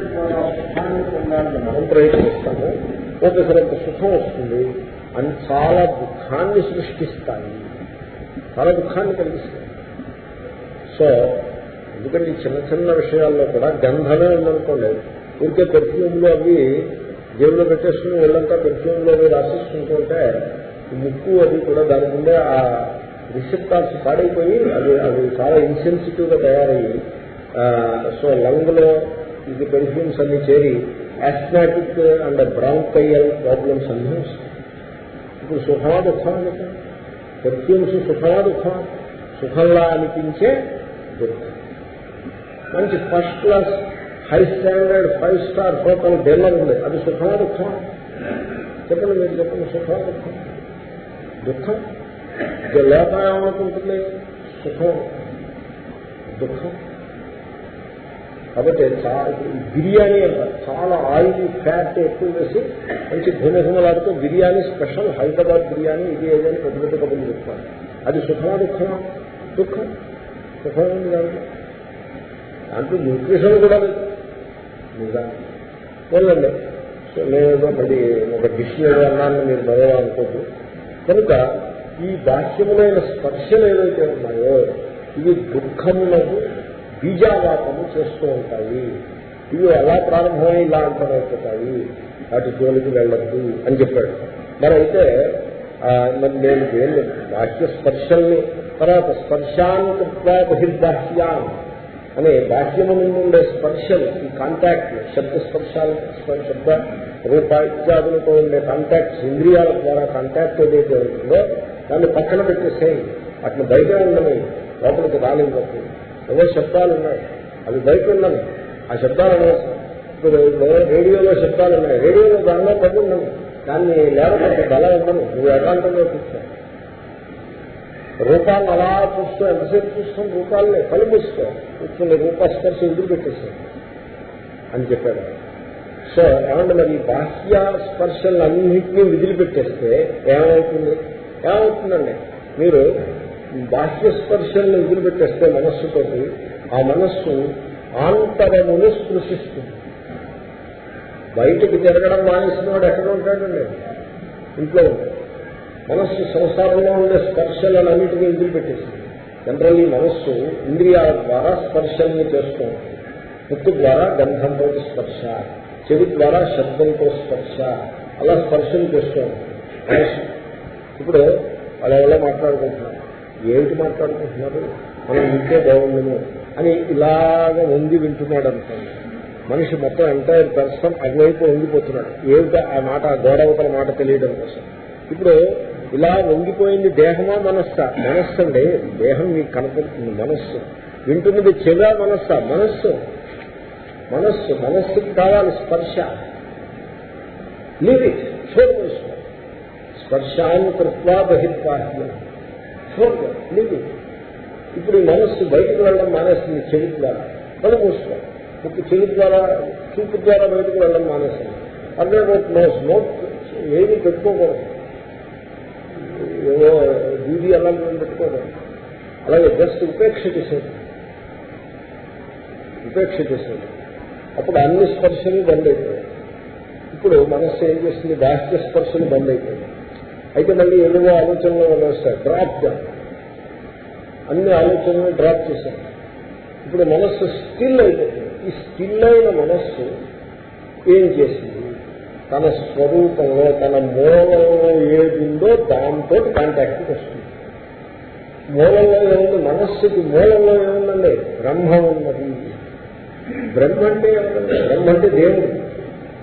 సుఖాన్ని పొందాలని మనం ప్రయత్నిస్తాము ఒకసారి సుఖం వస్తుంది. అని చాలా దుఃఖాన్ని సృష్టిస్తాయి. చాలా దుఃఖాన్ని కలిగిస్తాయి. సో ఎందుకంటే ఈ చిన్న చిన్న విషయాల్లో కూడా గంధమే ఉందనుకోండి. ఊరికే పెర్ఫ్యూమ్లు అవి జేబులో పెట్టేసుకుని వెళ్ళంతా పెర్ఫ్యూమ్లో అవి రాసేసుకుంటుంటే ముక్కు అది కూడా దాని ముందే ఆ రిసెప్టార్స్ పాడైపోయి అది అది చాలా ఇన్సెన్సిటివ్గా తయారయ్యి సో లంగ్లో ఇది పెర్ఫ్యూమ్స్ అన్ని చేరి ఆస్మాటిక్ అండ్ బ్రాంకైయల్ ప్రాబ్లమ్స్ అన్నీ వస్తాయి ఇప్పుడు సుఖమా దుఃఖం పెర్ఫ్యూమ్స్ సుఖమా దుఃఖం సుఖంలా అనిపించే దుఃఖం మంచి first class high standard five star hotel డెల్లర్ ఉంది. అది సుఖమా దుఃఖం చెప్పండి మీరు చెప్పండి సుఖమా దుఃఖం దుఃఖం ఇక లోపల ఏమనుకుంటుంది? సుఖం దుఃఖం కాబట్టి బిర్యానీ అంటారు చాలా ఆయిల్ ఫ్యాట్ ఎక్కువ వేసి మంచి ఘుమఘుమలాడుతూ బిర్యానీ స్పెషల్ హైదరాబాద్ బిర్యానీ ఇది ఏదని పెద్ద పెద్ద కబుర్లు చెప్తారు. అది సుఖమా దుఃఖమా? దుఃఖం. సుఖం ఉంది దాంట్లో దాంట్లో న్యూట్రిషన్ కూడా లేదు. నిజాన్ని వెళ్ళండి సో నేను మరి ఒక డిష్ ఏదో అన్నాను మీరు మరో అనుకోద్దు. కనుక ఈ బాహ్యములైన స్పర్శలు ఏదైతే ఉన్నాయో ఇవి దుఃఖములకు బీజావాపము చేస్తూ ఉంటాయి. ఇవి ఎలా ప్రారంభమై ఇలా అంతమైపోతాయి? వాటి జోలికి వెళ్ళద్దు అని చెప్పాడు. మరి అయితే మరి నేను దేన్ని? బాహ్య స్పర్శల్ని తర్వాత స్పర్శాంతత్వా బహిర్బాహ్యాన్ అనే బాహ్యము నుండి ఉండే స్పర్శలు ఈ కాంటాక్ట్ శబ్ద స్పర్శాలు శబ్ద రూప ఇత్యాదులతో ఉండే కాంటాక్ట్స్ ఇంద్రియాల ద్వారా కాంటాక్ట్ ఏదైతే ఉంటుందో దాన్ని పక్కన పెట్టేసేయి. అట్లా బయట ఉండని లోపలికి రాలేదు ఏవో శబ్దాలు ఉన్నాయి. అవి బయట ఉన్నవి. ఆ శబ్దాలు ఇప్పుడు రేడియోలో శబ్దాలు ఉన్నాయి. రేడియోలో దానిలో పడి ఉన్నవి దాన్ని లేకపోతే బలం ఉండను నువ్వు ఏకాంతంగా చూస్తావు. రూపాలను అలా చూస్తూ ఎంతసేపు చూస్తాం రూపాలని కళ్ళు మూసుకో కూర్చుని రూపస్పర్శ ఎదురు పెట్టేస్తాం అని చెప్పాడు. సో ఏమంటే మరి బాహ్య స్పర్శలన్నింటినీ విదిలిపెట్టేస్తే ఏమవుతుంది ఏమవుతుందండి? మీరు బాహ్య స్పర్శల్ని వదిలిపెట్టేస్తే మనస్సుతోటి ఆ మనస్సు ఆంతరమును స్పృశిస్తుంది. బయటకు తిరగడం మానేసిన వాడు ఎక్కడ ఉంటాడండి? ఇంట్లో మనస్సు సంసారంలో ఉండే స్పర్శలన్నింటినీ వదిలిపెట్టేసింది. జనరల్లీ మనస్సు ఇంద్రియాల ద్వారా స్పర్శల్ని చేస్తూ ముక్కు ద్వారా గంధంతో స్పర్శ చెవి ద్వారా శబ్దంతో స్పర్శ అలా స్పర్శలు చేస్తూ ఇప్పుడు అలా ఎవరో మాట్లాడుకుంటున్నారు ఏమిటి మాట్లాడుకుంటున్నారు? మనం ఇంకే బాగుండము అని ఇలాగ వంగి వింటున్నాడు అనుకోండి. మనిషి మొత్తం ఎంటైర్ పర్సన్ అటువైపు వంగిపోతున్నాడు ఏమిటో ఆ మాట ఆ గోడవతల మాట తెలియడం కోసం. ఇప్పుడు ఇలా వంగిపోయింది దేహమా మనస్సా? మనస్సు అండి. దేహం మీకు కనపడుతుంది. మనస్సు. వింటున్నది చెగా మనస్సా? మనస్సు. మనస్సు. మనస్సుకి కావాలి స్పర్శ. లివ్ ఇట్ స్పర్శాన్ని కృత్వా బహిర్బాహ్యం చూడండి లేదు ఇప్పుడు ఈ మనస్సు బయటకు వెళ్ళడం మానేస్తుంది చెవి ద్వారా. కళ్ళు మూసుకో. ఇప్పుడు చెవి ద్వారా చూపు ద్వారా బయటకు వెళ్ళడం మానేస్తుంది. అదే నోట్స్ నోట్ ఏమి పెట్టుకోకూడదు. ఏదో దీది అలాంటి పెట్టుకోకూడదు. అలాగే జస్ట్ ఉపేక్ష చేసేది. ఉపేక్ష చేసేది. అప్పుడు అన్ని స్పర్శలు బంద్ అయిపోయాయి. ఇప్పుడు మనస్సు ఏం చేస్తుంది? బాహ్య స్పర్శలు బంద్ అయిపోయాయి. అయితే మళ్ళీ ఎన్నో ఆలోచనలు వదిలేస్తారు డ్రాప్ అన్ని ఆలోచనలు డ్రాప్ చేశారు ఇప్పుడు మనస్సు స్టిల్ అయిపోతుంది. ఈ స్టిల్ అయిన మనస్సు ఏం చేసింది? తన స్వరూపంలో తన మూలంలో ఏదిందో దాంతో కాంటాక్ట్కి వస్తుంది. మూలంలో ఏముంది? మనస్సుకి మూలంలో ఏముందండి? బ్రహ్మ ఉన్నది. బ్రహ్మ అంటే బ్రహ్మ అంటే దేవుడు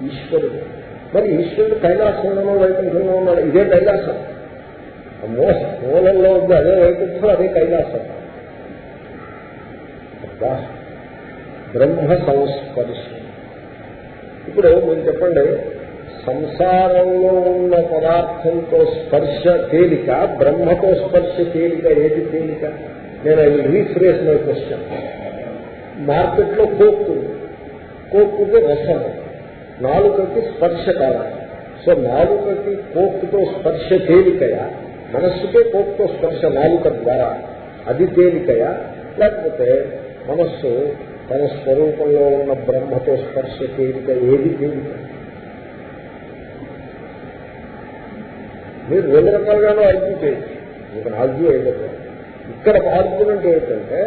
ఈశ్వరుడు. మరి ఈశ్వరుడు కైలాసంలోనో వైకుంఠంలో ఉన్నాడు ఇదే కైలాసం. మూలంలో ఉంది అదే వైకుంఠం అదే కైలాసం. బ్రహ్మ సంస్పర్శ. ఇప్పుడు మీరు చెప్పండి సంసారంలో ఉన్న పదార్థంతో స్పర్శ తేలిక బ్రహ్మతో స్పర్శ తేలిక ఏది తేలిక? నేను ఐ రీఫ్రేస్ మై క్వశ్చన్. మార్కెట్లో కోక్కు కోక్కుకి రసం. నాలుకకి స్పర్శ కావాలి. సో నాలుకకి కోక్తో స్పర్శ తేలికయా? మనస్సుకే కోక్తో స్పర్శ నాలుక ద్వారా అది తేలికయా? లేకపోతే మనస్సు తన స్వరూపంలో ఉన్న బ్రహ్మతో స్పర్శ తేలిక ఏది తేలిక? మీరు రెండు రకాలుగానూ అర్థం చేయొచ్చు. మీకు ఆర్గ్యూ అయ్యేది ఇక్కడ ఆర్గ్యుమెంట్ ఏంటంటే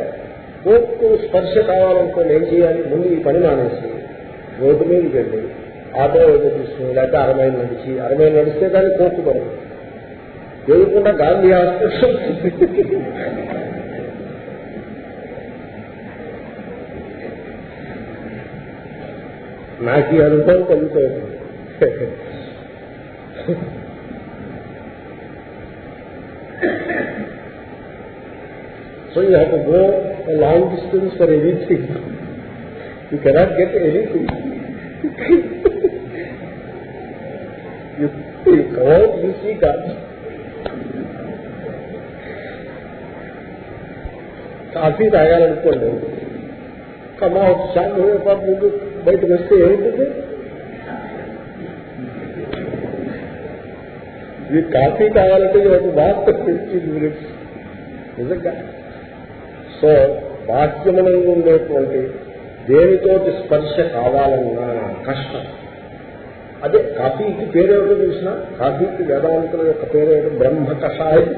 కోర్టు స్పర్శ కావాలనుకోని ఏం చేయాలి? ముందు ఈ పని మానేసి రోడ్డు మీదకి వెళ్ళి ఆటో ఏదో తీసుకుని లేకపోతే అరవై నడిచి అరవై నడిస్తే కానీ కోర్టు పడదు చేయకుండా గాంధీ హాస్పిటల్ నాకు ఈ అనుభవం కలుగుతుంది so you have to go long distance for anything you cannot get anything you cover you see God coffee తాగాలనుకోండి కమా శాంతి ముందు బయటకు వస్తే ఏముంటుంది ఈ కాఫీ కావాలంటే ఒక వార్త ఫిఫ్టీన్ మినిట్స్ నిజంగా సో బాహ్యమనంగా ఉండేటువంటి దేనితోటి స్పర్శ కావాలన్నా కష్టం అదే కాఫీకి పేరేమిటో తెలిసిన కాఫీకి వేదాంతుల యొక్క పేరేమిటో బ్రహ్మ కషాయం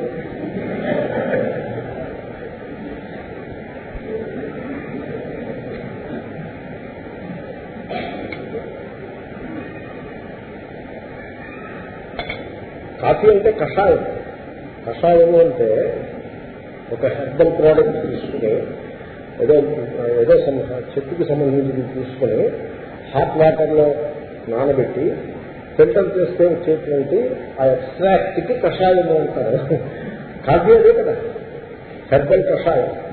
కాఫీ అంటే కషాయం. కషాయం అంటే ఒక హెర్బల్ ప్రోడక్ట్ తీసుకుని ఏదో ఏదో చెట్టుకి సంబంధించి తీసుకుని హాట్ వాటర్లో నానబెట్టి ఫిల్టర్ చేస్తే వచ్చేటువంటి ఆ ఎక్స్ట్రాక్ట్కి కషాయము అంటారు. కాఫీ అదే కదా. హెర్బల్ కషాయం.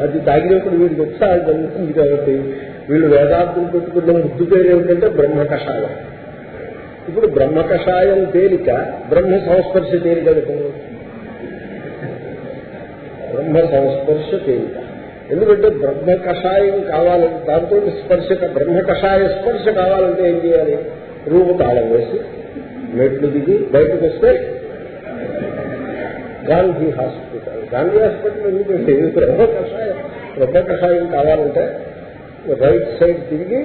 అది తాగినప్పుడు వీడికి ఉత్సాహం జరుగుతుంది. కాబట్టి వీళ్ళు వేదాంతులు పెట్టుకున్న ముద్దు పేరు ఏమిటంటే బ్రహ్మ కషాయం. ఇప్పుడు బ్రహ్మ కషాయం తేలిక బ్రహ్మ సంస్పర్శ తేలిక బ్రహ్మ సంస్పర్శ తేలిక. ఎందుకంటే బ్రహ్మ కషాయం కావాలంటే దాంతో స్పర్శ బ్రహ్మ కషాయ స్పర్శ కావాలంటే ఏం చేయాలి? రూపు తాళం వేసి మెట్లు దిగి బయటకు వస్తే గాంధీ హాస్పిటల్. గాంధీ హాస్పిటల్ ఎందుకంటే బ్రహ్మ కషాయం బ్రహ్మ కషాయం కావాలంటే రైట్ సైడ్ తిరిగి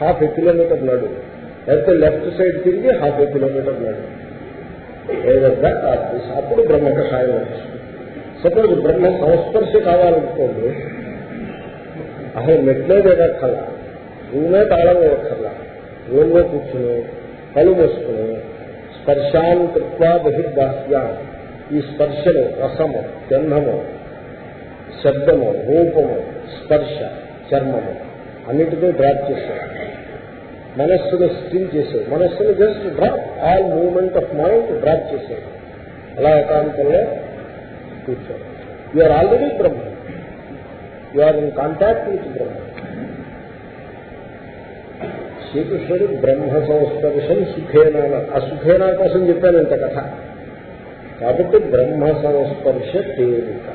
హాఫ్ ఏ కిలోమీటర్ నడు. లేకపోతే లెఫ్ట్ సైడ్ తిరిగి హాఫ్ ఏ కిలోమీటర్ నడు. ఏదన్నా అప్పుడు బ్రహ్మ కషాయం వస్తుంది. సపోజ్ బ్రహ్మ సంస్పర్శ కావాలనుకోండి అసలు మెట్లే వేయక్కర్ల రూమే తాళం వేయక్కర్లా. రూమ్లో కూర్చుని కళ్ళు మూసుకుని స్పర్శాన్ కృత్వా బహిర్బాహ్యా. ఈ స్పర్శను రసము గంధము శబ్దము రూపము స్పర్శ చర్మము అన్నిటితో డ్రాప్ చేశారు మనస్సును స్టిల్ చేసేది మనస్సును just drop. All moment of mind drop చేసేది అలా ఏకాంతంలో కూర్చోండి you are already Brahma you are in contact with Brahma శ్రీకృష్ణుడు బ్రహ్మ సంస్పర్శం సుఖేన ఆ సుఖేనా కోసం చెప్పానంత కథ కాబట్టి బ్రహ్మ సంస్పర్శ తేలిక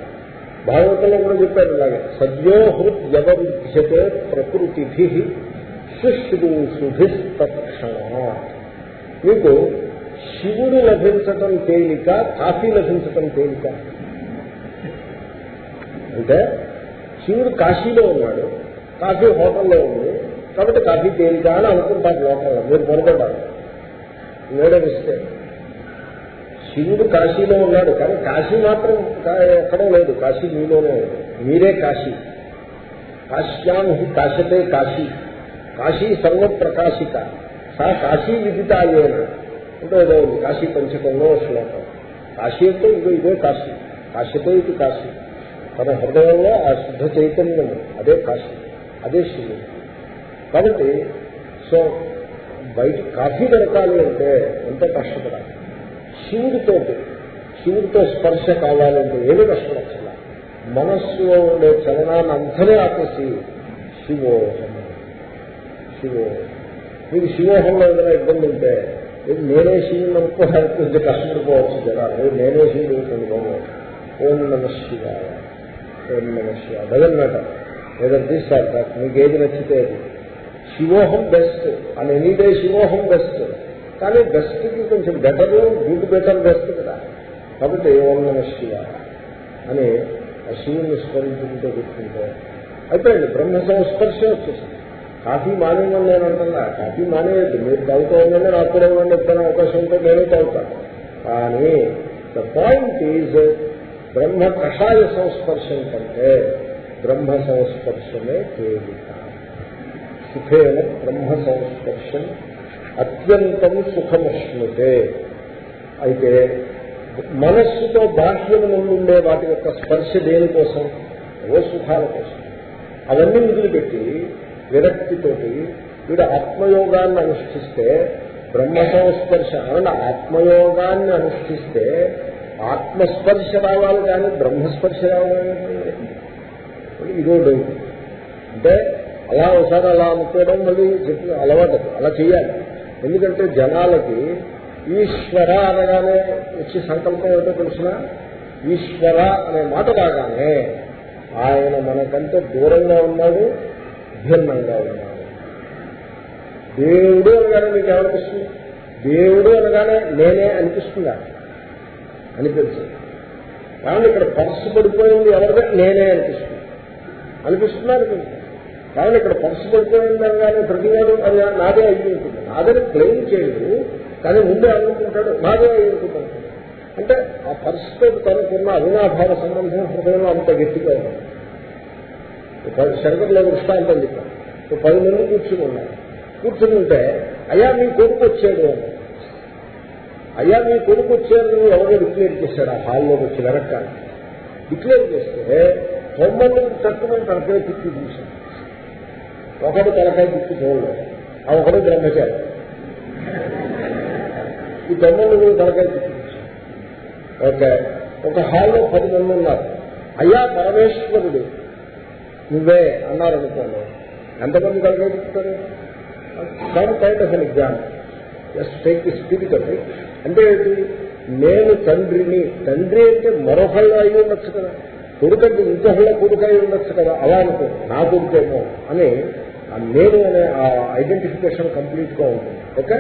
భాగవతంలో కూడా చెప్పారు ఇలాగే సద్యో హృద్ వ్యవరుధ్యతే ప్రకృతిభి శుశ్రూషుభిస్తక్షణ మీకు శివుడు లభించటం తేలిక కాఫీ లభించటం తేలిక అంటే శివుడు కాశీలో ఉన్నాడు కాఫీ హోటల్లో ఉంది కాబట్టి కాఫీ తేలిక అని అనుకుంటారు లోకంలో మీరు పొరపడ్డారు. వేరే మిస్టేక్ శివుడు కాశీలో ఉన్నాడు కానీ కాశీ మాత్రం ఎక్కడో లేదు కాశీ మీలోనే ఉంది. మీరే కాశీ. కాశ్యాం హి కాశతే కాశీ. కాశీ సర్వప్రకాశిక. సా కాశీ విదితాయేన అంటే ఏదో కాశీ పంచకంలో శ్లోకం. కాశీ అంటే ఇదో ఇదే కాశీ. కాశీతో ఇది కాశీ. తన హృదయంలో ఆ శుద్ధ చైతన్యం అదే కాశీ అదే శివుడు. కాబట్టి సో బయట కాఫీ దొరకాలి అంటే ఎంతో కష్టపడాలి? శివుడితో శివుడితో స్పర్శ కావాలంటే ఏమి కష్టపడాలి? మనస్సులో ఉండే చలనాన్ని అంతనే ఆపేసి శివోహం శివో మీకు శివోహంలో ఏదైనా ఇబ్బంది ఉంటే ఇది నేనే శివుని అనుకోవడానికి కొంచెం కష్టపడిపోవచ్చు జనాలు. నేనే శివుడు ఓం నమ శివాయ. ఓం నమ శివాయ డజన్ మ్యాటర్ ఏదైనా తీస్తారు సార్ మీకు ఏది నచ్చితే అది. శివోహం బెస్ట్ అని ఎనీ డే శివోహం బెస్ట్ కానీ బెస్ట్కి కొంచెం బెటర్ గుడ్ బెటర్ బెస్ట్ కదా. కాబట్టి ఓం నమ శివాయ అని ఆ శివుని స్మరించుకుంటూ కూర్చుంటే అయిపోయింది. బ్రహ్మ సంస్పర్శ వచ్చేసింది. కాఫీ మానేమని నేను అంటున్నా. కాఫీ మానేయద్దు. మీరు తాగుతూ ఉందంటే నాకు కూడా ఏమన్నా ఎప్పుడైనా అవకాశం ఉంటే నేనే తాగుతాను కానీ ద పాయింట్ ఈజ్ బ్రహ్మ కషాయ సంస్పర్శం కంటే బ్రహ్మ సంస్పర్శమే తేలిక సుఖేన బ్రహ్మ సంస్పర్శం అత్యంతం సుఖమశ్నుతే. అయితే మనస్సుతో బాహ్యం నుండి వాటి యొక్క స్పర్శ దేనికోసం ఓ సుఖాల కోసం. అవన్నీ వదిలిపెట్టి విరక్తితోటి వీడు ఆత్మయోగాన్ని అనుష్ఠిస్తే బ్రహ్మ సంస్పర్శ అవును ఆత్మయోగాన్ని అనుష్ఠిస్తే ఆత్మస్పర్శ రావాలి కానీ బ్రహ్మస్పర్శ రావాలి ఇదో డౌట్. అంటే అలా ఒకసారి అలా అనుకోవడం మళ్ళీ చెప్పిన అలవాటు అలా చేయాలి ఎందుకంటే జనాలకి ఈశ్వర అనగానే వచ్చి సంకల్పం ఏదో తెలిసిన? ఈశ్వర అనే మాట రాగానే ఆయన మనకంటే దూరంగా ఉన్నాడు భిన్నంగా ఉన్నాడు. దేవుడు అనగానే మీకు ఏమనిపిస్తుంది దేవుడు అనగానే నేనే అనిపిస్తుందా? అనిపించదు కానీ ఇక్కడ పర్సు పడిపోయింది ఎవరిదే? నేనే అనిపిస్తుంది. అనిపిస్తున్నారు మీకు కానీ ఇక్కడ పర్సు పడిపోయింది అనగానే ప్రతివాడు అది నాదే అయ్యి ఉంటుంది. నాదని క్లెయిమ్ చేయడు కానీ ముందే అనుకుంటాడు నాదే అయ్యి ఉంటుంది. అంటే ఆ పర్సుతో తనకున్న అవినాభావ సంబంధం హృదయంలో అంత గట్టిగా ఉంది. శంకర్లో దృష్టాంతం చెప్పాను పది మంది కూర్చుని ఉన్నారు. కూర్చుని ఉంటే అయ్యా మీ కొడుకు వచ్చాడు అని. అయ్యా మీ కొడుకు వచ్చాడు ఎవరో డిక్లేర్ చేశాడు ఆ హాల్లోకి వచ్చి వెనకాల డిక్లేర్ చేస్తే తొమ్మిది తక్కువని తలకాయ తిప్పి చూశాను ఒకడు తలకాయ తిప్పి చూడలేదు. ఆ ఒకడు బ్రహ్మచారి. ఈ తొమ్మిది తలకాయ తిప్పి చూశాడు. ఓకే ఒక హాల్లో పది మంది ఉన్నారు. అయ్యా పరమేశ్వరుడు. నువ్వే అన్నారు అనుకోండి. ఎంతమంది తలకాయ తిప్పుతారు some kind of an exam just take the spirit అంటే ఏంటి? నేను తండ్రిని తండ్రి అంటే మరొకళ్ళు అయి ఉండొచ్చు కదా. కొడుకంటే ఇంకొకళ్ళ కొడుకు అయి ఉండొచ్చు కదా. అలా అనుకో నా కొడుకేమో అని ఆ నేను అనే ఆ ఐడెంటిఫికేషన్ కంప్లీట్గా ఉంటుంది. ఓకే?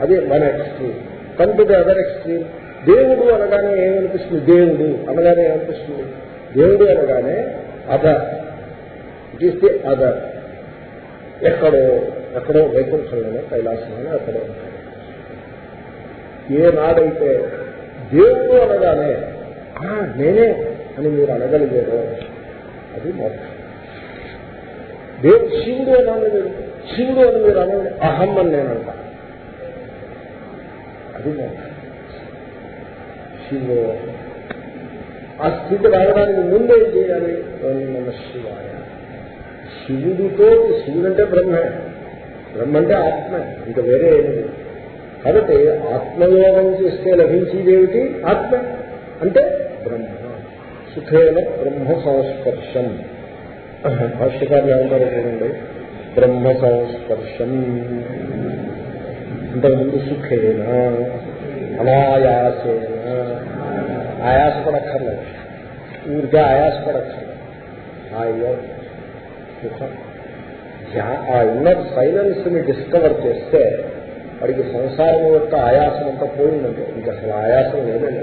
అది one extreme come to the other extreme దేవుడు అనగానే ఏమనిపిస్తుంది? దేవుడు అనగానే ఏమనిపిస్తుంది? దేవుడు అనగానే other it is the other ఎక్కడో ఎక్కడో వైకుంఠంలోనో కైలాసంలోనో ఎక్కడో ఏనాడైతే దేవుడు అనగానే "ఆ, నేనే అని మీరు అనగలిగారో అది మోక్షం. దేవుడు శివుడు అని అనలేదు. శివుడు అని మీరు అనండి అహం అని నేనంట అది మోక్షం. శివుడు ఆ స్థితి రావడానికి ముందు ఏం చేయాలి? ఓం నమ శివాయ. శివుడితో శివుడంటే బ్రహ్మే. బ్రహ్మ అంటే ఆత్మ. ఇంకా వేరే ఏమి లేదు. కాబట్టి ఆత్మయోగం చేస్తే లభించేదేమిటి? ఆత్మ. అంటే బ్రహ్మ. సుఖేన బ్రహ్మ సంస్పర్శం. భాష్యకారులు ఏమంటారు చూడండి బ్రహ్మ సంస్పర్శం. ఇంతకుముందు సుఖేన అనాయాసేన. ఆయాసపడక్కర్లేదు. ఊరికే ఆయాసపడక్కర్లేదు. హాయిగా సుఖం ఆ ఇన్నర్ సైలెన్స్ని డిస్కవర్ చేస్తే వాడికి సంసారం యొక్క ఆయాసం అంతా పోయిందంటే ఇంక అసలు ఆయాసం లేదండి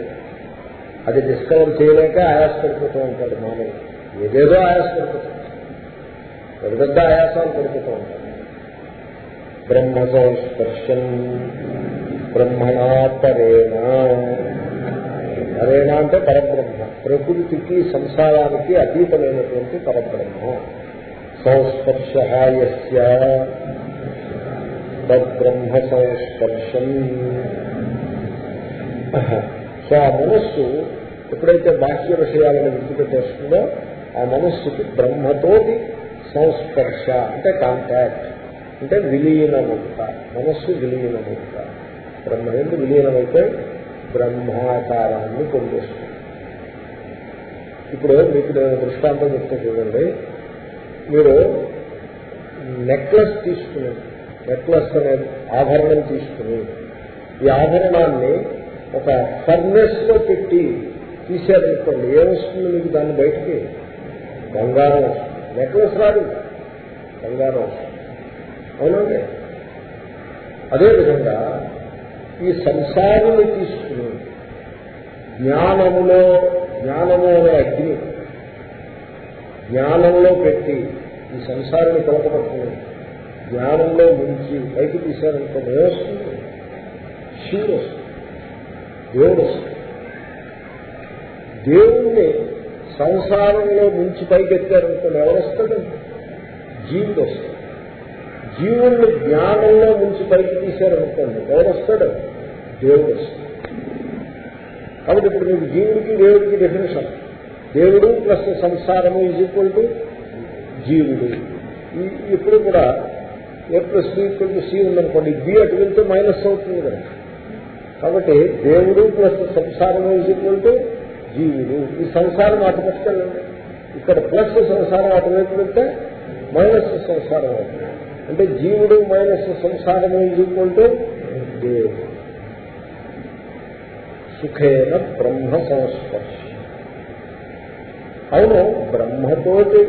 అది డిస్కవర్ చేయలేక ఆయాసపడిపోతూ ఉంటాడు మామూలు ఏదేదో ఆయాసపడిపోతాడు పెద్ద పెద్ద ఆయాసాలు పడిపోతూ ఉంటాడు బ్రహ్మ సంస్పర్శం బ్రహ్మణా పరేణ పరేణ అంటే పరబ్రహ్మ ప్రకృతికి సంసారానికి అతీతమైనటువంటి పరబ్రహ్మ సంస్పర్శ యస్య తద్బ్రహ్మ సంస్పర్శం సో ఆ మనస్సు ఎప్పుడైతే బాహ్య విషయాలను విడిచిపెట్టేస్తుందో ఆ మనస్సుకి బ్రహ్మతోటి సంస్పర్శ అంటే కాంటాక్ట్ అంటే విలీనముట మనస్సు విలీనముట బ్రహ్మ ఎందు విలీనమైతే బ్రహ్మాకారాన్ని పొందేస్తుంది. ఇప్పుడు మీకు నేను దృష్టాంతం చెప్తే చూడండి. మీరు నెక్లెస్ తీసుకుని నెక్లెస్ అనే ఆభరణం తీసుకుని ఈ ఆభరణాన్ని ఒక ఫర్నెస్లో పెట్టి తీసేదనుకోండి ఏమొస్తుంది మీకు దాన్ని బయటికి? బంగారం నెక్లెస్ రాదు. బంగారం అవునండి అదేవిధంగా ఈ సంసారాన్ని తీసుకుని జ్ఞానములో జ్ఞానము అనే అగ్ని జ్ఞానంలో పెట్టి ఈ సంసారాన్ని కొలకపడుతుంది జ్ఞానంలో ముంచి పైకి తీశారంటే వస్తుంది శివుడు వస్తుంది దేవుడు వస్తుంది దేవుణ్ణి సంసారంలో ముంచి పైకి ఎత్తారనుకోండి ఎవరు వస్తాడండి? జీవుడు వస్తాడు. జీవుణ్ణి జ్ఞానంలో ముంచి పైకి తీశారనుకోండి ఎవరు వస్తాడు? దేవుడు వస్తాడు. కాబట్టి ఇప్పుడు మీకు జీవుడికి దేవుడికి డెఫినేషన్ దేవుడు ప్లస్ సంసారము ఈజ్ ఈక్వల్ టు జీవుడు. ఇప్పుడు కూడా A plus B equal to C ఉందనుకోండి బి అటు వెళ్తే మైనస్ అవుతుంది కదా. కాబట్టి దేవుడు ప్లస్ సంసారము ఈజ్ ఈక్వల్ టు జీవుడు. ఈ సంసారం అటు పట్టుకెళ్ళండి. ఇక్కడ ప్లస్ సంసారం అటువైపు వెళ్తే మైనస్ సంసారం అవుతుంది. అంటే జీవుడు మైనస్ సంసారము ఈజ్ ఈక్వల్ టు దేవుడు. సుఖేన బ్రహ్మ సంస్పర్శ. అవును బ్రహ్మతోటి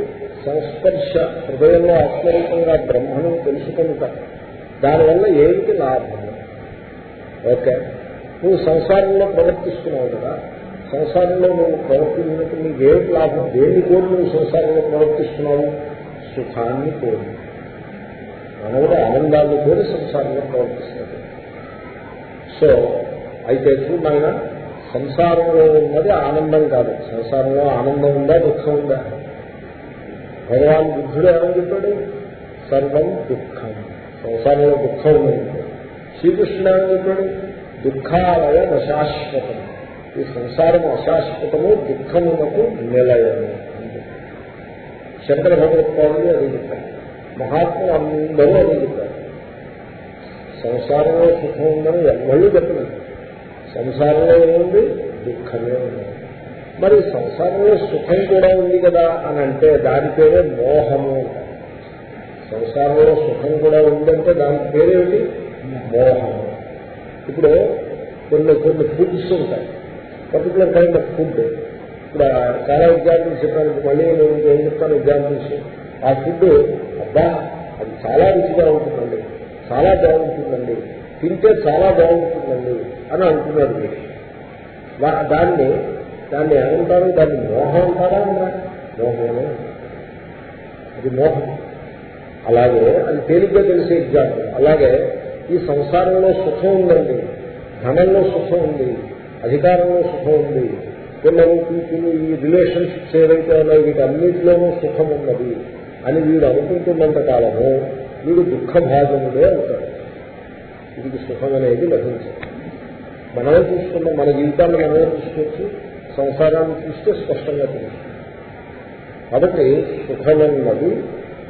సంస్పర్శ హృదయంలో ఆత్మరూపంగా బ్రహ్మను తెలుసుకుంట దానివల్ల ఏమిటి లాభము ఓకే. నువ్వు సంసారంలో ప్రవర్తిస్తున్నావు కదా. సంసారంలో నువ్వు ప్రవర్తించినట్టు నీకు ఏమిటి లాభం? దేన్ని కోరి నువ్వు సంసారంలో ప్రవర్తిస్తున్నావు? సుఖాన్ని కోరి మనవుడు ఆనందాన్ని కోరి సంసారంలో ప్రవర్తిస్తున్నాడు. సో అయితే చూడు సంసారంలో ఉన్నది ఆనందం కాదు. సంసారంలో ఆనందం ఉందా దుఃఖం ఉందా? భగవాన్ బుద్ధుడు ఏమని చెప్పాడు? సర్వం దుఃఖం. సంసారంలో దుఃఖం ఉంది శ్రీకృష్ణుడు ఏమని చెప్పాడు? దుఃఖాలయ అశాశ్వతం. ఈ సంసారం అశాశ్వతము దుఃఖమునకు నిలయము శంకర భగవత్పాదులు అది చెప్పారు. మహాత్ములు అందరూ అది చెప్పారు. సంసారంలో సుఖం ఉందని ఎవరు చెప్పలేదు. సంసారంలో ఏముంది? దుఃఖమే ఉన్నది మరి సంసారంలో సుఖం కూడా ఉంది కదా అని అంటే దాని పేరే మోహము. సంసారంలో సుఖం కూడా ఉందంటే దాని పేరేమిటి? మోహము. ఇప్పుడు కొన్ని కొన్ని ఫుడ్స్ ఉంటాయి. పర్టికులర్ కైండ్ ఆఫ్ ఫుడ్ ఇప్పుడు చాలా ఎగ్జాంపుల్స్ చెప్పాను మళ్ళీ నేను ఏం చెప్తాను ఎగ్జాంపుల్స్ ఆ ఫుడ్ అబ్బా అది చాలా రుచిగా ఉంటుందండి. చాలా బాగుంటుందండి. తింటే చాలా బాగుంటుందండి అని అంటున్నారు మీరు. దాన్ని దాన్ని ఏమంటారు? దాన్ని మోహం అంటారా? అన్నారు మోహమే. అది మోహం. అలాగే అది తేలిగ్గా తెలిసే ఎగ్జాంపుల్. అలాగే ఈ సంసారంలో సుఖం ఉందండి. ధనంలో సుఖం ఉంది. అధికారంలో సుఖం ఉంది. పిల్లలు పీపులు ఈ రిలేషన్షిప్స్ ఏవైతే ఉన్నాయో వీటన్నింటిలోనూ సుఖం ఉన్నది అని వీడు అనుకుంటున్నంత కాలము వీడు దుఃఖభాగముడే అవుతాడు. వీడికి సుఖం అనేది లభించదు. మనమే చూసుకున్నాం మన జీవితాన్ని మనమే చూసుకోవచ్చు. సంసారాన్ని చూస్తే స్పష్టంగా తెలుస్తుంది. కాబట్టి సుఖమన్నది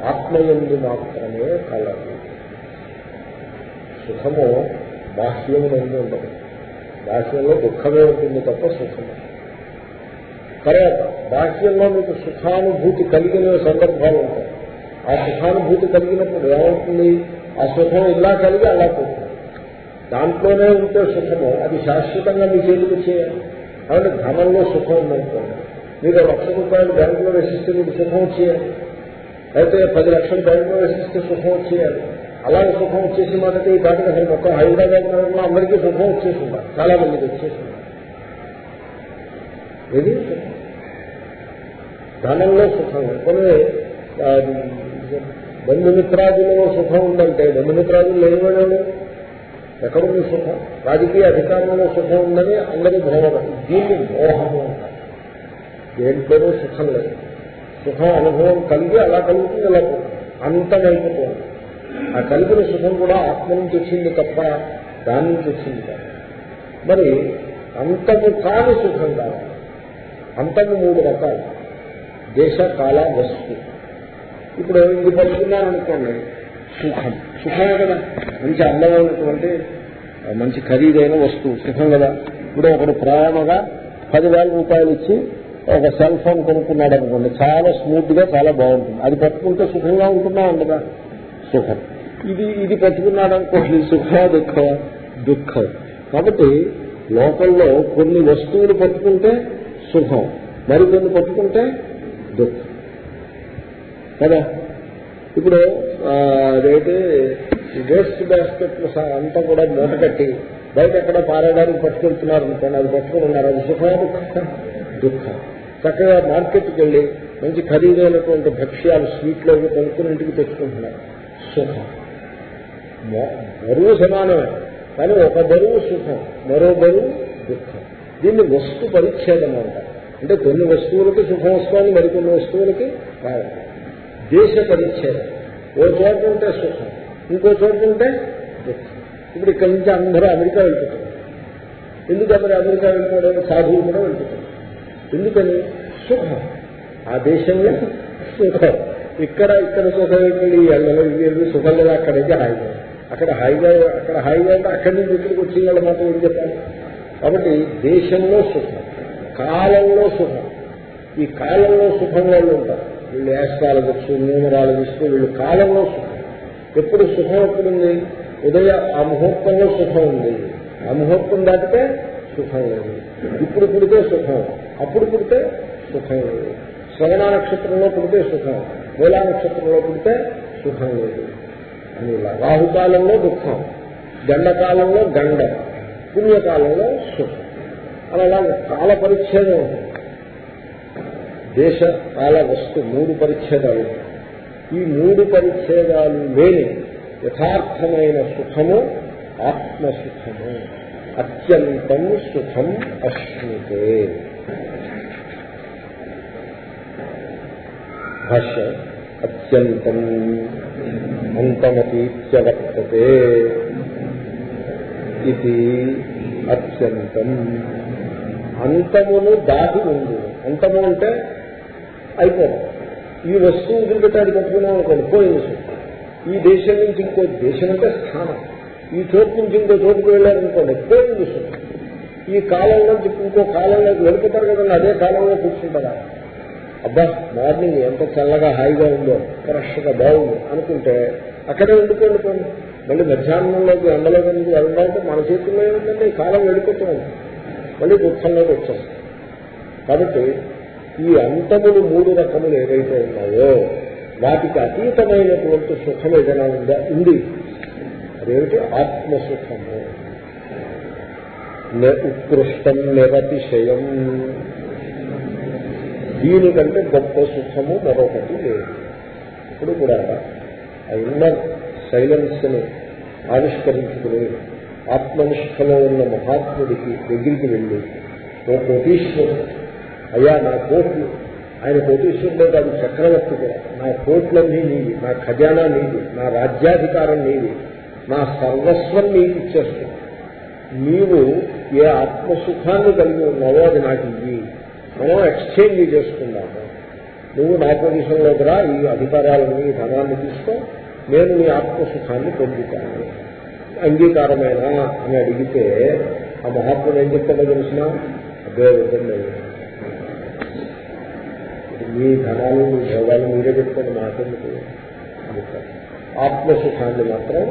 ఆత్మయందు మాత్రమే కలదు. సుఖము బాహ్యమునందు ఉండదు. బాహ్యంలో దుఃఖమే ఉంటుంది తప్ప సుఖము. తర్వాత బాహ్యంలో మీకు సుఖానుభూతి కలిగిన సందర్భాలు ఉంటాయి. ఆ సుఖానుభూతి కలిగినప్పుడు ఏమవుతుంది? ఆ సుఖం ఇలా కలిగి అలా పోతుంది. దాంట్లోనే ఉంటే సుఖము అది శాశ్వతంగా మీ చేతికి చేయాలి కాబట్టి ధనంలో సుఖం ఉందనుకోండి మీరు లక్ష రూపాయలు బ్యాంకులో వేసిస్తే మీకు సుఖం వచ్చేయాలి. అయితే పది లక్షలు బ్యాంకులో వేసిస్తే సుఖం వచ్చేయాలి. అలాగే సుఖం వచ్చేసి మాటకి ఈ పాటికి అసలు మొత్తం హైదరాబాద్ నగరంలో అందరికీ సుఖం వచ్చేసిందా చాలా మందికి వచ్చేసిందా ఇది ధనంలో సుఖం. కొన్ని బంధుమిత్రాదులలో సుఖం ఉందంటే బంధుమిత్రాదులు లేనివాడు ఎక్కడుంది సుఖం రాజకీయ అధికారంలో సుఖం ఉందని అందరూ భ్రమడం దీన్ని మోహము అంటారు. దేంట్లోనూ సుఖం లేదు. సుఖం అనుభవం కలిగి అలా కలుగుతుంది అలా అంతమైపోతుంది. ఆ కలిగిన సుఖం కూడా ఆత్మ నుంచి వచ్చింది తప్ప దాని నుంచి వచ్చింది కాదు. మరి అంతము కాని సుఖం కాదు. అంతము మూడు రకాలు. దేశ కాల వస్తు. ఇప్పుడు ఇది పడుతున్నారనుకోండి సుఖం. సుఖమే కదా. మంచి అందమైనటువంటి మంచి ఖరీదైన వస్తువు సుఖం కదా. ఇప్పుడు ఒకడు ప్రేమగా పదివేల రూపాయలు ఇచ్చి ఒక సెల్ ఫోన్ కొనుక్కున్నాడు అనుకోండి చాలా స్మూత్గా చాలా బాగుంటుంది. అది పట్టుకుంటే సుఖంగా ఉంటుందా ఉండదా? సుఖం. ఇది ఇది పట్టుకున్నాడు అనుకోండి సుఖమా దుఃఖం దుఃఖం. కాబట్టి లోకంలో కొన్ని వస్తువులు పట్టుకుంటే సుఖం మరికొన్ని పట్టుకుంటే దుఃఖం. కదా? ఇప్పుడు అదేంటి వేస్ట్ బాస్కెట్ అంతా కూడా మూట కట్టి బయట ఎక్కడ పారేయడానికి పట్టుకెళ్తున్నారు అనుకోండి అది పట్టుకుని ఉన్నారు. అది సుఖమా దుఃఖం. చక్కగా మార్కెట్కి వెళ్ళి మంచి ఖరీదైనటువంటి భక్ష్యాలు స్వీట్లు అవి కొనుక్కుని ఇంటికి తెచ్చుకుంటున్నారు. సుఖం. బరువు సమానమే కానీ ఒక బరువు సుఖం మరో బరువు దుఃఖం. దీన్ని వస్తు పరిచ్ఛేదం అంటారు. అంటే కొన్ని వస్తువులకి సుఖం వస్తుంది మరికొన్ని వస్తువులకి రాదు. దేశ పరిచ్ఛేదం ఓ చోట ఉంటే సుఖం ఇంకో చోట ఉంటే దుఃఖం. ఇప్పుడు ఇక్కడి నుంచి అందరూ అమెరికా వెళ్తున్నారు. ఎందుకు అందరూ అమెరికా వెళ్ళిపోవడం సాధువులు కూడా వెళ్తున్నారు. ఎందుకని? సుఖం. ఆ దేశంలో సుఖం. ఇక్కడ ఇక్కడ సుఖం ఇక్కడ ఈ ఎండలో ఇవి వెళ్ళి సుఖం లేదా. అక్కడైతే హాయిగా. అక్కడ హాయిగా అక్కడ హాయిగా అంటే అక్కడి నుంచి ఇక్కడికి వచ్చిన వాళ్ళు మాత్రం ఏం చెప్పాలి? కాబట్టి దేశంలో సుఖం కాలంలో సుఖం. ఈ కాలంలో సుఖం వాళ్ళు ఉంటారు. వీళ్ళు యాస్ట్రాలజిస్ట్ న్యూమరాలజిస్ట్ వీళ్ళు కాలంలో సుఖం. ఎప్పుడు సుఖం ఎప్పుడుంది? ఉదయ ఆ ముహూర్తంలో సుఖం ఉంది. ఆ ముహూర్తం దాటితే సుఖం లేదు. ఇప్పుడు పుడితే సుఖం. అప్పుడు పుడితే సుఖం లేదు. శ్రవణ నక్షత్రంలో పుడితే సుఖం. మూలా నక్షత్రంలో పుడితే సుఖం లేదు. అని ఇలా రాహుకాలంలో దుఃఖం గండకాలంలో గండ పుణ్యకాలంలో సుఖం. అలా కాల పరిచ్ఛేదం. ఉంటుంది దేశ కాల వస్తు మూడు పరిచ్ఛేదాలు. ఈ మూడు పరిచ్ఛేదాలు లేని యథార్థమైన సుఖము ఆత్మసుఖము. అత్యంతం సుఖం అశ్నుతే. భాష అత్యంతం అంతమతీత్యవర్తతే ఇది అత్యంతం. అంతమును దాటి ఉంది అంతము అంటే అయిపోతుంది ఈ వస్తువు వదిలిపెట్టాడు పట్టుకున్నాం అనుకోండి పోయింది ఈ దేశం నుంచి ఇంకో దేశం అంటే స్థానం. ఈ చోటు నుంచి ఇంకో చోటుకు వెళ్ళారనుకోండి పోయింది సుఖం. ఈ కాలంలో ఇంకో కాలంలోకి వెళ్ళిపోతారు కదండి అదే కాలంలో కూర్చుంటారా? అబ్బా మార్నింగ్ ఎంత చల్లగా హాయిగా ఉందో ఫ్రెష్గా బాగుంది అనుకుంటే అక్కడే ఉండిపోండి పోండి మళ్ళీ మధ్యాహ్నంలోకి ఎండలో నుంచి వెళ్ళడానికి మన చేతుల్లో ఏముందండి? ఈ కాలం వెళ్ళిపోతూ ఉంది. మళ్ళీ దుఃఖంలోకి వచ్చేస్తాం. కాబట్టి ఈ అంతములు మూడు రకములు ఏవైతే ఉన్నాయో వాటికి అతీతమైనటువంటి సుఖం ఏదైనా ఉందా? ఉంది. అదేమిటి? ఆత్మసుఖము. ఉత్కృష్టం నిరతిశయం. దీనికంటే గొప్ప సుఖము మరొకటి లేదు. ఇప్పుడు కూడా ఆ ఇన్నర్ సైలెన్స్ని ఆవిష్కరించుకుని ఆత్మనిష్టలో ఉన్న మహాత్ముడికి దగ్గరికి వెళ్ళి ఓ కోటీశ్వరుడు అయ్యా నా కోట్లు ఆయన కోటీశ్వరుడే కాదు చక్రవర్తి కూడా నా కోట్లన్నీ నీవి నా ఖజానా నీది నా రాజ్యాధికారం నీది నా సర్వస్వం నీకు ఇచ్చేస్తుంది నీవు ఏ ఆత్మసుఖాన్ని కలిగి ఉన్నావో అది నాకు ఇవి మనం ఎక్స్చేంజ్ చేసుకున్నాము నువ్వు నా పొజిషన్లోకి రా ఈ అధికారాలని ఈ ధనాన్ని తీసుకో నేను నీ ఆత్మసుఖాన్ని పొందుతాను. అంగీకారమేనా అని అడిగితే ఆ మహాత్ముడు ఏం చెప్తాడో తెలిసిన? అదే విధంగా మీ ధనాలు మీ భోగాలు మీరే పెట్టుకోండి మాకెందుకు అనుకోండి ఆత్మసుఖాన్ని మాత్రం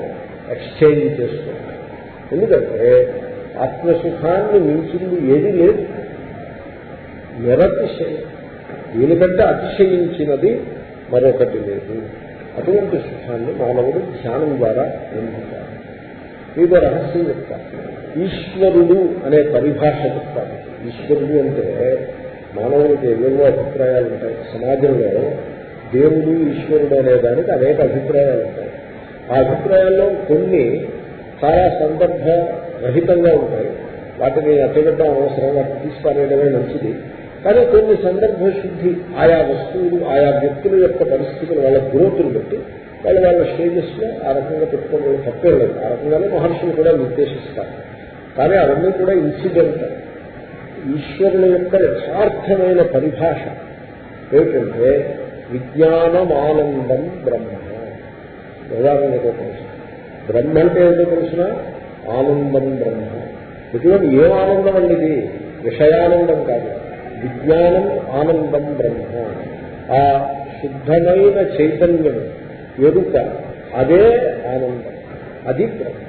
ఎక్స్చేంజ్ చేసుకోండి ఎందుకంటే ఆత్మసుఖాన్ని మించింది ఏది లేదు. నిరతిశయం. దీనికంటే అతిశయించినది మరొకటి లేదు. అటువంటి సుఖాన్ని మానవుడు ధ్యానం ద్వారా పొందుతారు మీకు రహస్యం చెప్తారు ఈశ్వరుడు అనే పరిభాష చెప్తారు ఈశ్వరుడు అంటే మానవుడికి ఎన్నెన్నో అభిప్రాయాలు ఉంటాయి. సమాజంలో దేవుడు ఈశ్వరుడు అనే దానికి అనేక అభిప్రాయాలు ఉంటాయి. ఆ అభిప్రాయాల్లో కొన్ని చాలా సందర్భ రహితంగా ఉంటాయి. వాటిని అట్టగడ్డం అవసరం వాటిని తీసుకునేయడమే మంచిది. కానీ కొన్ని సందర్భ శుద్ధి ఆయా వస్తువులు ఆయా వ్యక్తుల యొక్క పరిస్థితులు వాళ్ళ గ్రోత్ను బట్టి వాళ్ళు వాళ్ళ స్టేజెస్లో ఆ రకంగా పెట్టుకోవడం తప్పే లేదు. ఆ రకంగానే మహర్షులు కూడా నిర్దేశిస్తారు. కానీ అవన్నీ కూడా ఇన్సిడెంట్. ఈశ్వరుని యొక్క యథార్థమైన పరిభాష ఏమిటంటే విజ్ఞానమానందం బ్రహ్మ. ఉదాహరణ తెలుసు బ్రహ్మ అంటే ఏదో తెలిసిన? ఆనందం బ్రహ్మ. ఎటువంటి ఏం ఆనందం అండి ఇది? విషయానందం కాదు. విజ్ఞానం ఆనందం బ్రహ్మ. ఆ శుద్ధమైన చైతన్యం ఎరుక అదే ఆనందం. అది బ్రహ్మ.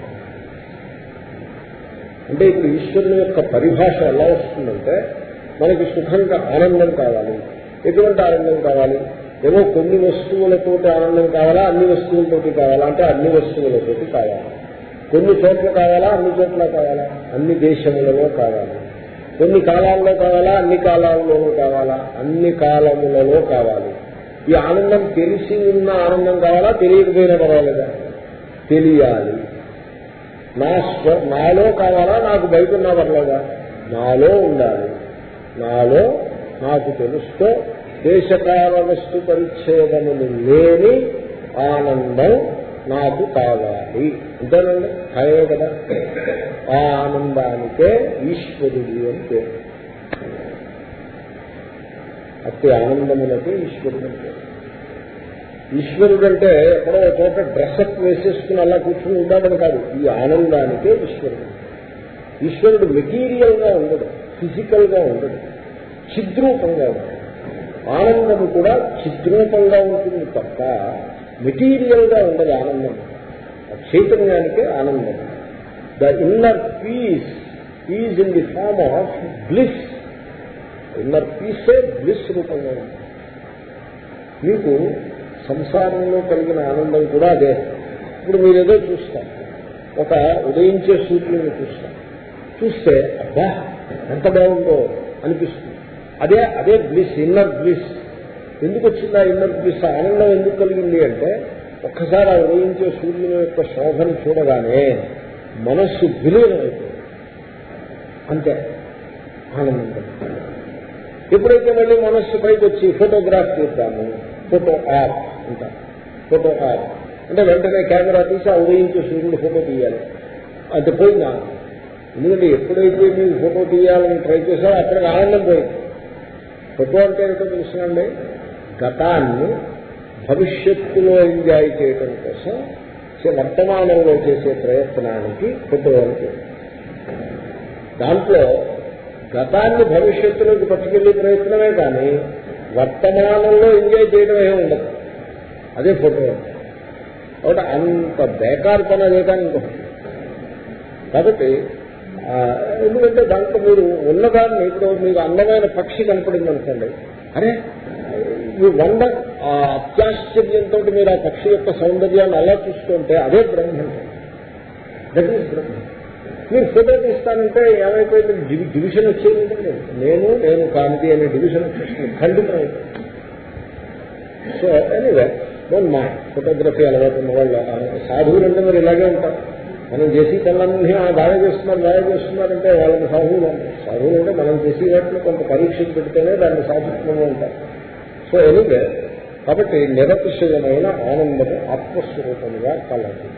అంటే ఇప్పుడు ఈశ్వరుని యొక్క పరిభాష ఎలా వస్తుందంటే మనకి సుఖంగా ఆనందం కావాలి. ఎటువంటి ఆనందం కావాలి? ఏమో కొన్ని వస్తువులతోటి ఆనందం కావాలా? అన్ని వస్తువులతోటి కావాలా? అంటే అన్ని వస్తువులతోటి కావాలి. కొన్ని చోట్ల కావాలా? అన్ని చోట్ల కావాలా? అన్ని దేశములలో కావాలి. కొన్ని కాలాల్లో కావాలా? అన్ని కాలాల్లోనూ కావాలా? అన్ని కాలములలో కావాలి. ఈ ఆనందం తెలిసి ఉన్న ఆనందం కావాలా? తెలియకపోయినా పర్వాలేదా? తెలియాలి. నా స్వ నాలో కావాలా? నాకు బయట ఉన్నా పర్లేదా? నాలో ఉండాలి. నాలో నాకు తెలుస్తూ దేశకాల వస్తు పరిచ్ఛేదములు లేని ఆనందం నాకు కావాలి. అంతేనండి? ఖాయమే కదా? ఆ ఆనందానికే ఈశ్వరుడు అని పేరు. అతి ఆనందములకే ఈశ్వరుడు అని పేరు. ఈశ్వరుడంటే అంటే ఒక చోట డ్రెస్అప్ వేసేసుకుని అలా కూర్చుని ఉండాలని కాదు. ఈ ఆనందానికే ఈశ్వరుడు. ఈశ్వరుడు మెటీరియల్గా ఉండడు ఫిజికల్గా ఉండడు చిద్రూపంగా ఉండడు. ఆనందము కూడా చిద్రూపంగా ఉంటుంది తప్ప మెటీరియల్గా ఉండదు ఆనందం. చైతన్యానికే ఆనందం. The inner peace is in the form of bliss. Inner పీసే బ్లిస్ రూపంగా ఉంటుంది. మీకు సంసారంలో కలిగిన ఆనందం కూడా అదే. ఇప్పుడు మీరు ఏదో చూస్తారు. ఒక ఉదయించే సూర్యుడిని చూస్తారు. చూస్తే అబ్బా ఎంత బాగుందో అనిపిస్తుంది. అదే అదే బ్లిస్ ఇన్నర్ బ్లిస్ ఎందుకు వచ్చిందా ఇన్నర్ బ్లిస్ ఆనందం ఎందుకు కలిగింది అంటే ఒక్కసారి ఆ ఉదయించే సూర్యుని యొక్క శోభను చూడగానే మనస్సు విలీనమైపోయింది అంతే. ఆనందం ఎప్పుడైతే మళ్ళీ మనస్సు పైకి వచ్చి ఫోటోగ్రాఫ్ చేద్దాము ఫోటో యాప్ అంటారు ఫోటో అంటే వెంటనే కెమెరా తీసి ఆ ఉదయించే సూర్యుడు ఫోటో తీయాలి. అంటే పోయిందా? ఎందుకంటే ఎప్పుడైతే మీరు ఫోటో తీయాలని ట్రై చేశారో అక్కడికి ఆనందం పోయింది. ఫోటో అంటే ఏంటో తెలుసునండి? గతాన్ని భవిష్యత్తులో ఎంజాయ్ చేయటం కోసం వర్తమానంలో చేసే ప్రయత్నానికి ఫోటో అంటే దాంట్లో గతాన్ని భవిష్యత్తులోకి పట్టుకెళ్ళే ప్రయత్నమే కానీ వర్తమానంలో ఎంజాయ్ చేయడమే ఉండదు. అదే ఫోటో. కాబట్టి అంత బేకార్ పని అదే కానీ ఇంకొకటి కాబట్టి ఎందుకంటే దాంట్లో మీరు ఉన్నదాన్ని ఇప్పుడు మీకు అందమైన పక్షి కనపడింది అనుకోండి అరే మీ వండ ఆ అత్యాశ్చర్యంతో మీరు ఆ పక్షి యొక్క సౌందర్యాన్ని అలా చూసుకుంటే అదే బ్రహ్మం. దట్ ఈస్ బ్రహ్మం. మీరు ఫోటో తీస్తానంటే ఏమైపోయింది? డివిజన్ వచ్చేది నేను నేను కానిది అనే డివిజన్ వచ్చేసింది ఖండితం so anyway don't mind photography అలవాటు ఉన్న వాళ్ళు సాధువులు అంటే మరి ఇలాగే ఉంటారు. మనం చేసి పనులన్నీ ఆ బాగా చేస్తున్నారు బాగా చేస్తున్నారంటే వాళ్ళని సాధువులు అంటారు సాధువులు అంటే మనం చేసి వాటిని కొంత పరీక్షలు పెడితేనే దాన్ని సాధిస్తున్నాము ఉంటారు సో ఎనివే కాబట్టి నిరతిశయమైన ఆనందము ఆత్మస్వరూపముగా కలదు.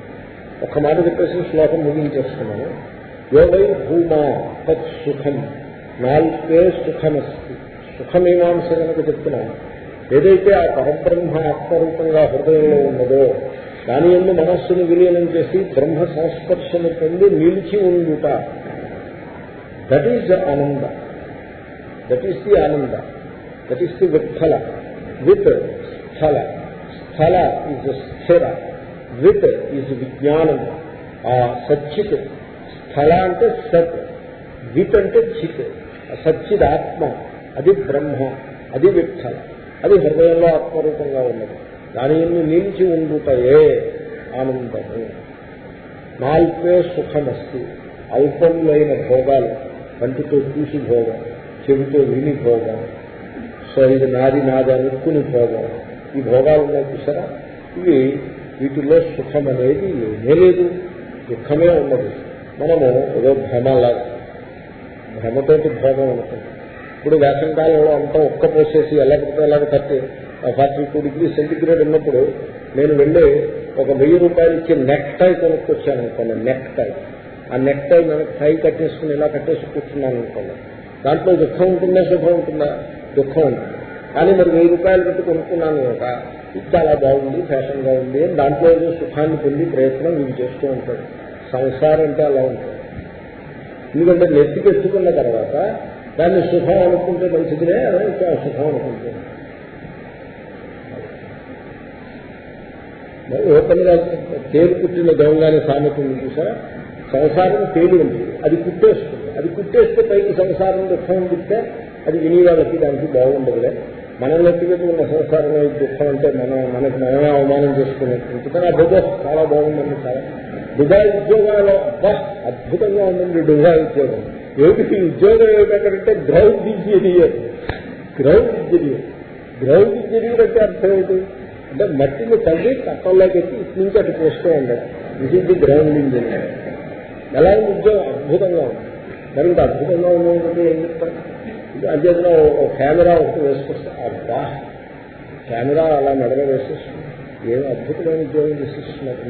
ఒక మాట చెప్పేసి శ్లోకం ముగించేస్తున్నాను. యోగై భూమా తత్ సుఖం నాల్పే సుఖమస్తి. సుఖమీమాంస కనుక చెప్తున్నాను. ఏదైతే ఆ పరబ్రహ్మ ఆత్మరూపంగా హృదయంలో ఉన్నదో దాని ఎందు మనస్సును విలీనం చేసి బ్రహ్మ సంస్పర్శను పొంది నిలిచి ఉండుట. దట్ ఈజ్ ఆనంద దట్ ఈస్ ది ఆనంద దట్ ఈస్ ది విఠల విత్ స్థల స్థల ఈజ్ స్థిర విత్ ఈజ్ విజ్ఞానం ఆ సచ్చిత్ స్థల అంటే సత్ విత్ అంటే చిత్ సచ్చిద్ ఆత్మ అది బ్రహ్మ అది విఠల అది హృదయంలో ఆత్మరూపంగా ఉన్నది. దాని నిలిచి ఉండుటయే ఆనందము. నాల్పే సుఖమస్తి. అల్పములైన భోగాలు కంటితో చూసి భోగం చెవితో విని భోగం సో ఇది నాది నాది అనుకుని భోగం. ఈ భోగాలు ఉన్నాయి చూసారా? ఇవి వీటిలో సుఖం అనేది ఏమీ లేదు. దుఃఖమే ఉన్నది. మనము ఏదో భ్రమలాగా భ్రమతోటి భోగం అనుకుంటాం. ఇప్పుడు వేసవకాలంలో అంతా ఒక్క పోసేసి ఎలా పడితే ఎలాగ thirty forty two degree centigrade ఉన్నప్పుడు నేను వెళ్ళి ఒక వెయ్యి రూపాయలు ఇచ్చి నెక్ టై కొనుక్కొచ్చాను అనుకోండి నెక్ టై ఆ నెక్ టై మనకు టై కట్టేసుకుని ఇలా కట్టేసి కూర్చున్నాను అనుకోండి. దాంట్లో దుఃఖం ఉంటుందా సుఖం ఉంటుందా? దుఃఖం ఉంటుంది కానీ మరి వెయ్యి రూపాయలు పెట్టి కొనుక్కున్నాను కనుక ఇది చాలా బాగుంది ఫ్యాషన్గా ఉంది అని దాంట్లో ఏదో సుఖాన్ని పొంది ప్రయత్నం వీళ్ళు చేస్తూ ఉంటాడు. సంసారం అంటే అలా ఉంటుంది. ఎందుకంటే నెత్తికెత్తుకున్న తర్వాత దాన్ని సుఖం అనుకుంటే మంచిదిలే అని సుఖం అనుకుంటే. ఓపెన్గా తేలు పుట్టిన దొంగని సామెత ఉంది చూసారా సంసారం తేలి ఉంది. అది కుట్టేస్తుంది. అది కుట్టేస్తే పైకి సంసారం దుఃఖం పుట్టే అది విని వాళ్ళకి దానికి బాగుండదులే. మనం నెత్తికెట్టుకున్న సంసారం ఈ దుఃఖం అంటే మనం మనకి మనమే అవమానం చేసుకునేట్టు. కానీ ఆ దుబ్బ చాలా బాగుందండి చాలా. దుబాయ్ ఉద్యోగాలు అద్భుతంగా ఉందండి దుబాయ్ ఉద్యోగం. ఏమిటి ఉద్యోగం ఏమిటంటే ground engineer. Ground engineer. Ground engineer అంటే అర్థం ఏంటి? అంటే మట్టిని తల్లి కట్టంలోకి ఎత్తి ఇటు నుంచి అటు చేస్తూ ఉండదు ఇది ఇది గ్రౌండ్ ఇంజనీర్ ఎలా ఉంది ఉద్యోగం? అద్భుతంగా ఉంది. మరి ఇంకా అద్భుతంగా ఉందంటే ఏం చెప్తాను ఇది ఒక కెమెరా ఒకటి వేసుకొస్తాను అబ్బా! కెమెరా అలా మెడలో వేసేస్తుంది. ఏం అద్భుతమైన ఉద్యోగం చేసేస్తున్నారు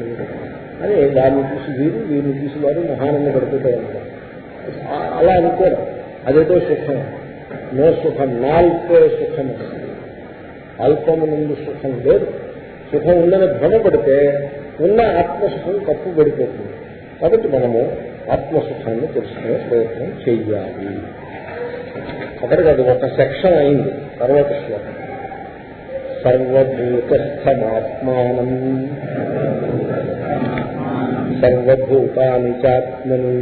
అని దాన్ని చూసి వీరు వీరిని చూసి వారు మహానంద పడిపోతూ ఉంటారు అలా అనుకోరు అదేదో సుఖం నో సుఖం నాల్పే సుఖం అల్పము నుండి సుఖం లేదు సుఖం ఉందని భ్రమపడితే ఉన్న ఆత్మసుఖం తప్పు పడిపోతుంది కాబట్టి మనము ఆత్మసుఖాన్ని తెలుసుకునే ప్రయత్నం చెయ్యాలి అక్కడికి అది ఒక సెక్షన్ అయింది తర్వాత శ్లోకం సర్వభూతస్థమాత్మానం సర్వభూతాని చాత్మని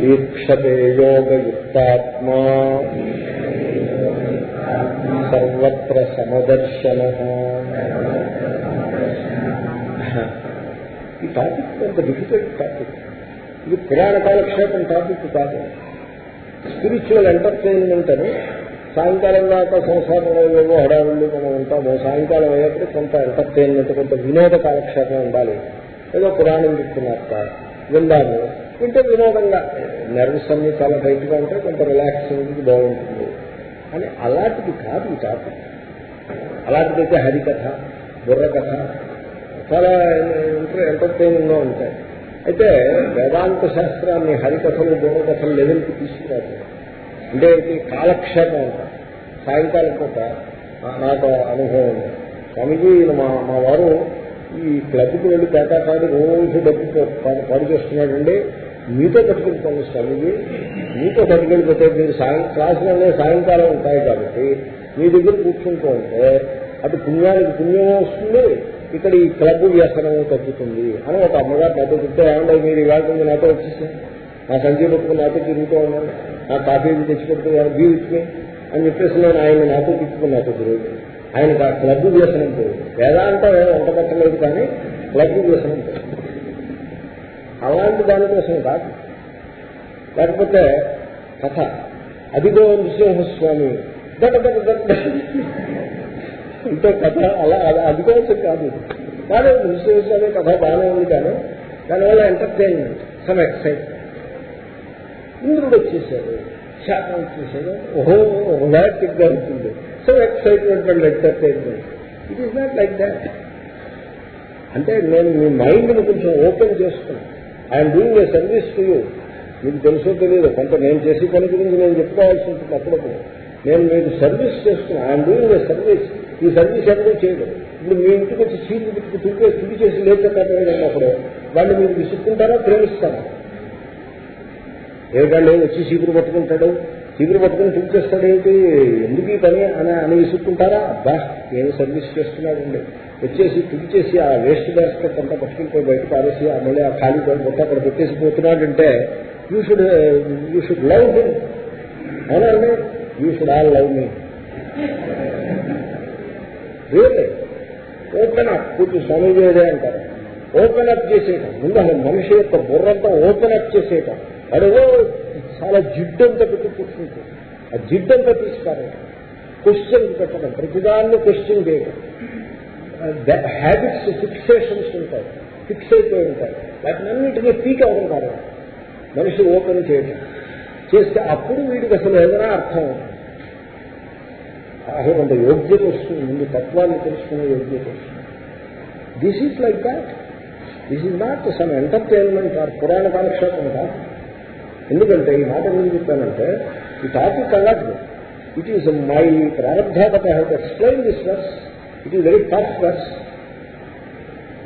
వీక్షతే యోగయుక్తాత్మా. సర్వత్ర సమదర్శన. ఈ టాపిక్ కొంత డిఫికల్ట్ టాపిక్. ఇది పురాణ కాలక్షేపం టాపిక్ కాదు. స్పిరిచువల్ ఎంటర్టైన్మెంట్ అని సాయంకాలం దాకా సంసారంలో ఏవో హడావుళ్ళు మనం ఉంటాము సాయంకాలం అయ్యేప్పుడు కొంత ఎంటర్టైన్మెంట్ కొంత వినోద కాలక్షేపం ఉండాలి. ఏదో పురాణం చెప్తున్నారు చెప్తున్నట్ట విందాము. వింటే వినోదంగా. నర్వస్ అన్ని చాలా బయటగా ఉంటే కొంత రిలాక్సింగ్ బాగుంటుంది. అని అలాంటిది కాదు కాదు టాపిక్ అలాంటిదైతే హరికథ బుర్రకథ చాలా ఎంటర్టైనింగ్గా ఉంటాయి. అయితే వేదాంత శాస్త్రాన్ని హరికథలు బుర్రకథలు లెవెల్కి తీసుకురాదు. అంటే కాలక్షేపం అంట. సాయంకాలం పూట నాకు అనుభవం ఉంది. స్వామిజీ మా మా వారు ఈ క్లబ్కి వెళ్ళి పేకాటాడి రోజు డబ్బు పని చేస్తున్నాడండి. మీతో పట్టుకెళ్తాను స్వామిజీ. మీతో పట్టుకెళ్ళిపోతే మీరు సాయం క్లాసులన్నీ సాయంకాలం ఉంటాయి కాబట్టి మీ దగ్గర కూర్చుంటూ ఉంటే అటు పుణ్యానికి పుణ్యమే వస్తుంది. ఇక్కడ ఈ క్లబ్ వ్యసనం తగ్గుతుంది అని ఒక అమ్మగారు నాతో చెప్తే ఏమన్నా మీరు ఇవాళ నాతో వచ్చేసాను నా సంజయ్ పట్టుకుని నాతో తిరుగుతూ ఉన్నాను నా కాఫీ తెచ్చి పెట్టుకున్నాను బీ ఇచ్చి. అని చెప్పేసి నేను ఆయన నాతో తిప్పుకుని నాతో తిరుగుతుంది ఆయనకు ఆ క్లబ్ వ్యసనం పోయింది. వేదాంతం వంట పట్టలేదు కానీ క్లబ్ వ్యసనం పోయింది. అలాంటి దానికోసం కాదు. లేకపోతే కథ. అదిగో నృసింహస్వామి. దట దట దట ఇంతో కథ అలా అలా కాదు. కానీ నృసింహస్వామి కథ బాగానే ఉంది కానీ దానివల్ల ఎంటర్టైన్మెంట్ సమ్ ఎక్సైట్మెంట్ ఇంద్రుడు వచ్చేసాడు. శాతం వచ్చేసాడు ఓహో రొమాంటిక్గా ఉంటుంది. So excitement and entertainment it is not like that అంటే నేను మీ మైండ్ని కొంచెం ఓపెన్ చేస్తున్నాను. I'm doing a service to you మీకు తెలుసో తెలియదు కొంత నేను చేసే పని గురించి నేను చెప్పుకోవాల్సి ఉంటుంది అప్పుడప్పుడు. నేను మీకు సర్వీస్ చేస్తున్నాను. ఐఎమ్ డూయింగ్ ఏ సర్వీస్ ఈ సర్వీస్ ఎవరూ చేయడం ఇప్పుడు మీ ఇంటికి వచ్చి సీట్లు పెట్టుకు తుడిపే తుడి చేసి లేకపోయినప్పుడు వాళ్ళు మీరు విసుక్కుంటారా ప్రేమిస్తారా? ఏమిటండి వచ్చి చీపురు పట్టుకుంటాడు? చీపురు పట్టుకుని తుడిచేస్తాడు ఏంటి? ఎందుకు ఈ పని అని అని విసుక్కుంటారా? అబ్బా ఏమి సర్వీస్ చేస్తున్నాడండి. వచ్చేసి తుడిచేసి ఆ వేస్ట్ బాస్కెట్ అంతా పట్టుకెళ్ళిపోయి బయట పారేసి ఆ మళ్ళీ ఆ ఖాళీ బొట్ట అక్కడ పెట్టేసి పోతున్నాడంటే you should you should love him అవునండి you should all love me really open up కూర్చు స్వామీజీ అదే అంటారు. ఓపెన్ అప్ చేసేయటం. ముందు అసలు మనిషి యొక్క బుర్రంతా ఓపెన్ అప్ చేసేయటం. అడగో చాలా జిడ్డంతా పెట్టి కూర్చుంటుంది. ఆ జిడ్డంతా తీసుకోవడం క్వశ్చన్ పెట్టడం. ప్రతిదాన్ని క్వశ్చన్ చేయడం Uh, హ్యాబిట్స్ ఫిక్సేషన్స్ ఉంటాయి ఫిక్స్ అయిపోయి ఉంటాయి. వాటినన్నింటినీ పీక్ అవ్వడం కాదు. మనిషి ఓపెన్ చేయడం. చేస్తే అప్పుడు వీడికి అసలు ఏదైనా అర్థం అసలు కొంత యోగ్యత వస్తుంది. ముందు తత్వాన్ని తెలుసుకునే యోగ్యత వస్తుంది. This is like that this is not some entertainment or పురాణ కాలక్షేపం కాదు ఎందుకంటే ఈ మాట ఎందుకు చెప్తానంటే ఈ టాపిక్ అలాంటిది it is my ప్రారంభాపత health explain this verse it is very tough verse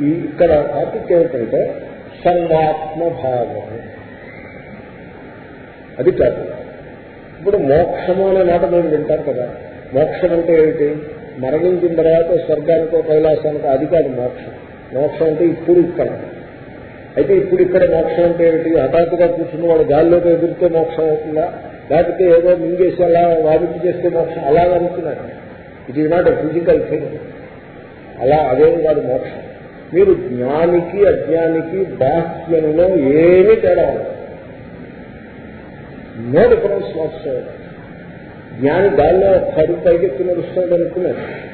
ఈ ఇక్కడ టాపిక్ ఏమిటంటే సర్వాత్మభావం అది టాపిక్ ఇప్పుడు మోక్షము అనే మాట మీరు వింటారు కదా. మోక్షం అంటే ఏమిటి? మరణించిన తర్వాత స్వర్గానికో కైలాసానికో అది కాదు మోక్షం. మోక్షం అంటే ఇప్పుడు ఇక్కడ. అయితే ఇప్పుడు ఇక్కడ మోక్షం అంటే ఏమిటి? హఠాత్తుగా కూర్చున్న వాడు గాల్లోకి ఎదురితే మోక్షం అవుతుందా? లేకపోతే ఏదో మింగేసి అలా వాదించి చేస్తే మోక్షం? అలా అనుకున్నారు. It is not a physical thing అలా అదేం కాదు మోక్షం. మీరు జ్ఞానికి అజ్ఞానికి బాహ్యంలో ఏమీ తేడా ఉండదు. నో డిఫరెన్స్ వాట్స్ జ్ఞాని దానిలో పది పైకెత్తి నడుస్తాడు అనుకున్నాడు.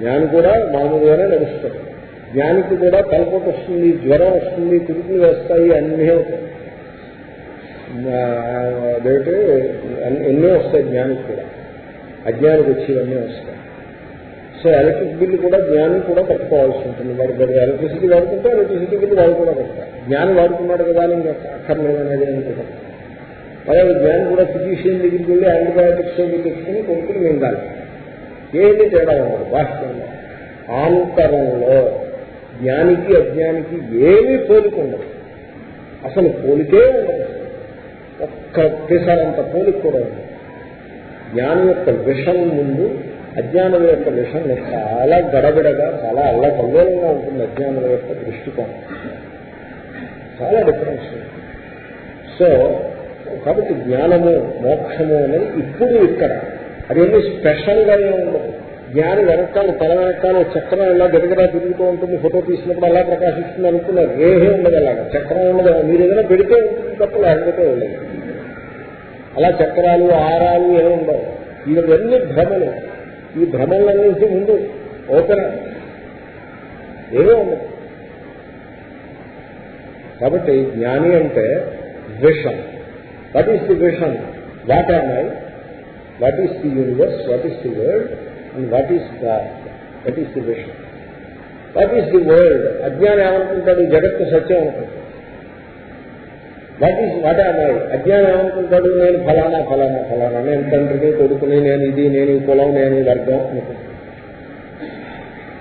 జ్ఞాని కూడా మామూలుగానే నడుస్తాడు. జ్ఞానికి కూడా తలపోటు వస్తుంది జ్వరం వస్తుంది తిరుగులు వేస్తాయి అన్నీ అవుతాయి. అదేంటి? ఎన్నో వస్తాయి జ్ఞానికి కూడా. అజ్ఞానికి వచ్చి అన్నీ వస్తాయి. సో ఎలక్ట్రిక్ బిల్లు కూడా జ్ఞానం కూడా కట్టుకోవాల్సి ఉంటుంది. వాడు వాడు ఎలక్ట్రిసిటీ వాడుకుంటే ఎలక్ట్రిసిటీ బిల్లు వాడు కూడా కట్టాలి జ్ఞానం వాడుకున్నాడు కదా అని అనుకుంటాం అలాగే జ్ఞానం కూడా ఫిజిషియన్ దగ్గరికి వెళ్ళి యాంటీబయాటిక్స్ తెచ్చుకుని కొనుక్కుని మింగాలి. ఏది తేడా ఉండదు వాస్తవంగా. ఆంతరంలో జ్ఞానికి అజ్ఞానికి ఏమీ పోలిక ఉండదు. అసలు పోలికే ఉండదు. ఒక్క అంత పోలిక కూడా ఉండదు. జ్ఞానం యొక్క విషం ముందు అజ్ఞానం యొక్క విషయం చాలా గడబిడగా చాలా అల్లకల్లోలంగా ఉంటుంది అజ్ఞానం యొక్క దృష్టికోణం. చాలా డిఫరెన్స్ సో కాబట్టి జ్ఞానము మోక్షము అనేది ఇప్పుడు ఇక్కడ. అదేమి స్పెషల్గా ఏమి ఉండదు. జ్ఞాని వెనకాల తల వెనకాల చక్రం ఎలా గడిగడా తిరుగుతూ ఉంటుంది ఫోటో తీసినప్పుడు అలా ప్రకాశిస్తుంది అనుకున్నారు. రేహే ఉండదు అలాగా. చక్రం ఉండదు. మీరు ఏదైనా పెడితే ఉంటుంది తప్ప లేకపోతే ఉండదు. అలా చక్రాలు ఆరాలు ఏమి ఉండవు. ఇవన్నీ భ్రమలు. ఈ భ్రమలన్నింటి ముందు ఓపెన్ ఏమో ఉండదు కాబట్టి జ్ఞాని అంటే vision. What is the vision what are my what is the universe what is the world and what is God what is the vision what is the world అజ్ఞానం ఏమనుకుంటాడు? జగత్తు సత్యం అనుకుంటాడు. వాట్ ఈస్ వాట్ ఆర్ అజ్ఞానం ఏమనుకుంటాడు? నేను ఫలానా ఫలానా ఫలానా. నేను తండ్రిని కొడుకుని నేను ఇది నేను ఈ కులం నేను ఈ వర్గం అనుకుంటాడు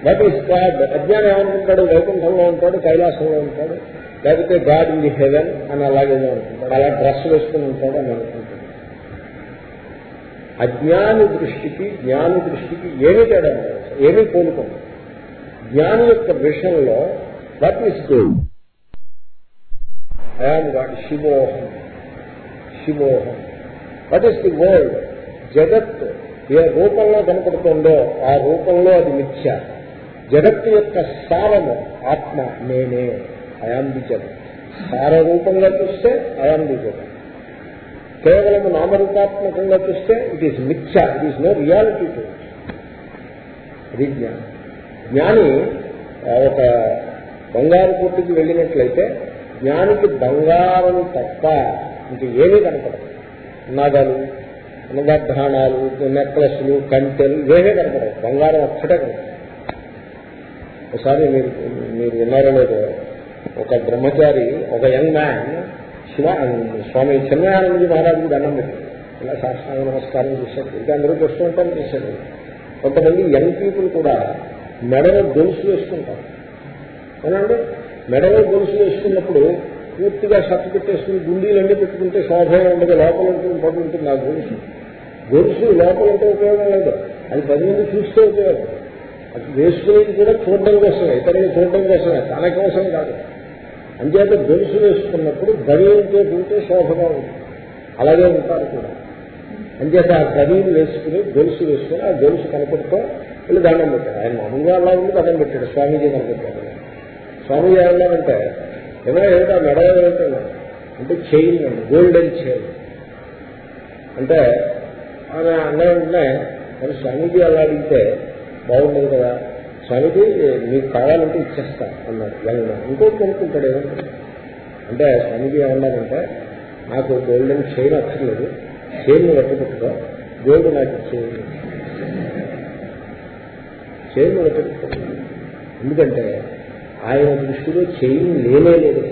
వాట్ ఈస్ గాడ్ అజ్ఞానం ఏమనుకుంటాడు? వైకుంఠంలో ఉంటాడు కైలాసంలో ఉంటాడు లేకపోతే గాడ్ ఇన్ ది హెవెన్ అని అలాగే అనుకుంటాడు. అలా డ్రెస్ వేసుకుని ఉంటాడు అని అనుకుంటాడు. అజ్ఞాని దృష్టికి జ్ఞాని దృష్టికి ఏమీ తేడా ఏమీ కోలుకోండి జ్ఞాని యొక్క విషయంలో what is gold I'm God శివోహం శివోహం వాట్ ఈస్ ది వరల్డ్ జగత్ ఏ రూపంలో కనపడుతుందో ఆ రూపంలో అది మిథ్య. జగత్తు యొక్క సారము ఆత్మ నేనే. అయాం ది జగత్ సార రూపంగా చూస్తే అయాం ది జగత్ కేవలం నామరూపాత్మకంగా చూస్తే ఇట్ ఈస్ మిథ్య. It is no reality to జ్ఞాని. ఒక బంగారు కొట్టుకి వెళ్ళినట్లయితే జ్ఞానికి బంగారం తప్ప ఇంక ఏమీ కనపడదు. నగలు నగద్ధానాలు నెక్లెస్లు కంటెలు ఇవేమీ కనపడవు. బంగారం ఒక్కటే కనపడదు. ఒకసారి మీరు మీరు విన్నారో ఒక బ్రహ్మచారి ఒక యంగ్ మ్యాన్ శివ స్వామి చిన్మయానందజీ మహారాజుకి దండం పెట్టారు ఇలా శాస్త్రాంగ నమస్కారం చేశారు ఇంకా అందరూ చేస్తూ ఉంటారు చేశారు. కొంతమంది యంగ్ పీపుల్ కూడా మెడలో గొలుసు వేసుకుంటారు అవునండి మెడలో గొలుసు వేసుకున్నప్పుడు పూర్తిగా షర్ట్ పెట్టేసుకుని గుండీలన్నీ పెట్టుకుంటే సాధారణ ఉండదు. లోపల ఉంటుంది పడి ఉంటుంది. ఆ గొలుసు గొలుసు లోపల ఉంటే ఉపయోగం లేదు. అది పది మంది చూస్తే ఉపయోగం. అది వేసుకునేది కూడా చూడడం కోసమే. ఇతరులు చూడడం కోసమే. తన కోసం కాదు. అంచేత గొలుసు వేసుకున్నప్పుడు గడియంతో ఉంటే శోభగా ఉంటుంది అలాగే ఉంటారు కూడా. అంచేత ఆ గడిని వేసుకుని గొలుసు వేసుకుని ఆ గొలుసు కనపడుతూ వెళ్ళి దండం పెట్టారు ఆయన మామూలుగా అలా ఉండి దండం పెట్టాడు. స్వామీజీ కనపడ్డాడు. స్వామి ఏమన్నారంటే ఏమైనా ఏమిటా మెడలో ఏమిటన్నా అంటే చైన్ అండి గోల్డెన్ చైన్. అంటే ఆమె అన్నారంటే మరి స్వామీజీ అలా అడిగితే బాగుండదు కదా. స్వామీజీ మీకు కావాలంటే ఇచ్చేస్తా అన్నాడు. వెళ్ళిన ఇంకోటి కొనుక్కుంటాడు ఏమంటే అంటే స్వామీజీ ఏమన్నారంటే నాకు గోల్డెన్ చైన్ అక్కర్లేదు. చైన్ వెట్టబెట్టుకో గోల్డ్ నాకు ఇచ్చేయండి చైన్ వెట్టబెట్టుకో ఎందుకంటే ఆయన దృష్టిలో చెయ్యి లేనే లేదు.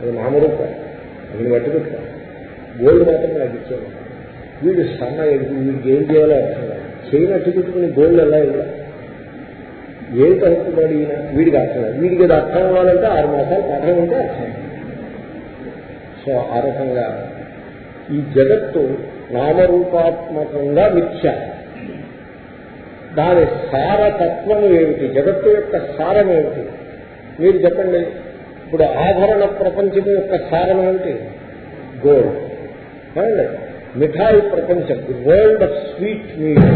అది నామరూపం అది వెట్టబెట్టుకో గోల్డ్ మాత్రం నాకు ఇచ్చాను వీడు సన్న వీడికి ఏం చేయాలో అర్థం కాదు. చైన్ అట్టు గోల్డ్ ఎలా ఇవ్వాలి ఏంటి అనుకున్నాడు ఈయన? వీడికి అర్థం వీడికి అది అర్థం అవ్వాలంటే ఆరు మాసాలు పాఠం ఉంటే అర్థం సో ఆ రకంగా ఈ జగత్తు నామరూపాత్మకంగా మిథ్య. దాని సారతత్వం ఏమిటి? జగత్తు యొక్క సారం ఏమిటి మీరు చెప్పండి ఇప్పుడు ఆభరణ ప్రపంచం యొక్క సారం ఏమిటి? గోల్డ్ ఏమండి? మిఠాయి ప్రపంచం వరల్డ్ ఆఫ్ స్వీట్ మీట్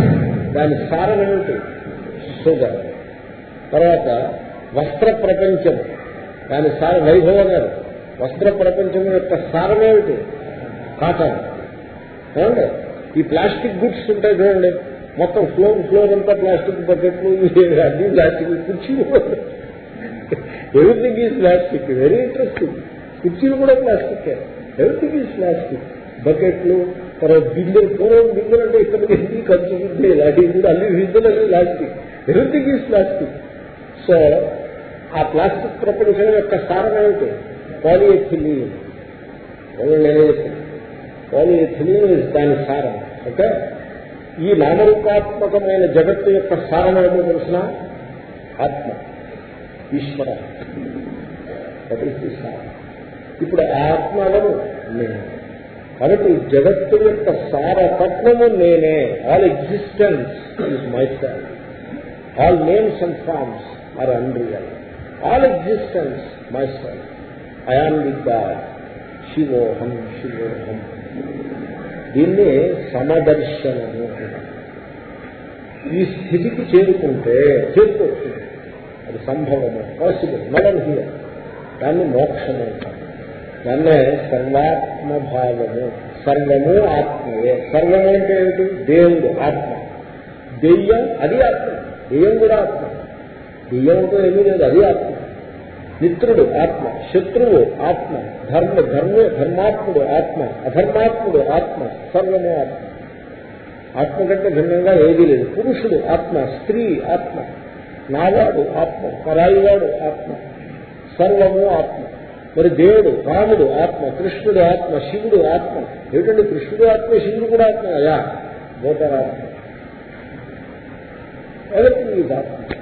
దాని సారం ఏమిటి? షుగర్ తర్వాత వస్త్ర ప్రపంచం దాని సార వైభవం గారు వస్త్ర ప్రపంచం యొక్క సారం ఏమిటి? కాటన్ ఏమండి? ఈ ప్లాస్టిక్ గుడ్స్ ఉంటాయి చూడండి మొత్తం ఫ్లోర్ ఫ్లోర్ అంతా ప్లాస్టిక్ బకెట్లు అన్ని ప్లాస్టిక్ కుర్చీలు. Everything is plastic very interesting కుర్చీలు కూడా ప్లాస్టిక్ ఎవ్రీథింగ్ ఈజ్ ప్లాస్టిక్ బకెట్లు తర్వాత బిందెలు పూర్వం బిందెలు అంటే ఇక్కడికి ఎన్ని ఖర్చు ఉంది ఇలాంటివి కూడా అన్ని బిందెలు అన్ని plastic everything is plastic so ఆ ప్లాస్టిక్ ప్రపంచం యొక్క స్థానం ఏమిటి? పాలిఎథిలీన్ నేనే పాలిఎథిలీన్ దాని సారం ఓకే? ఈ నామరూపాత్మకమైన జగత్తు యొక్క సారం ఏమో తెలిసిన? ఆత్మ. ఈశ్వర. ఇప్పుడు ఆత్మలను నేను. కాబట్టి జగత్తు యొక్క సారతత్వము నేనే. All existence is my self all names and forms are unreal all existence my self I am the God శివోహం శివోహం దీన్ని సమదర్శనము ఈ స్థితికి చేరుకుంటే చేరుకోవచ్చు. అది సంభవము పాసిబుల్ నవన్ హియర్ దాన్ని మోక్షము అంటారు. దాన్నే సర్వాత్మభావము సర్వము ఆత్మయే. సర్వము అంటే ఏమిటి? దేవుడు ఆత్మ. దెయ్యం అది ఆత్మ. దెయ్యం కూడా ఆత్మ. దెయ్యంతో ఏమీ లేదు అది ఆత్మ. మిత్రుడు ఆత్మ. శత్రువు ఆత్మ. ధర్మ ధర్మ ధర్మాత్ముడు ఆత్మ. అధర్మాత్ముడు ఆత్మ. సర్వము ఆత్మ. ఆత్మ కంటే భిన్నంగా ఏదీ లేదు. పురుషుడు ఆత్మ. స్త్రీ ఆత్మ. నావాడు ఆత్మ పరాయివాడు ఆత్మ సర్వము ఆత్మ. మరి దేవుడు రాముడు ఆత్మ కృష్ణుడు ఆత్మ శివుడు ఆత్మ. ఏమిటండి కృష్ణుడు ఆత్మ శివుడు కూడా ఆత్మ? అయా భూతరాత్మ ఎవరికి ఆత్మ.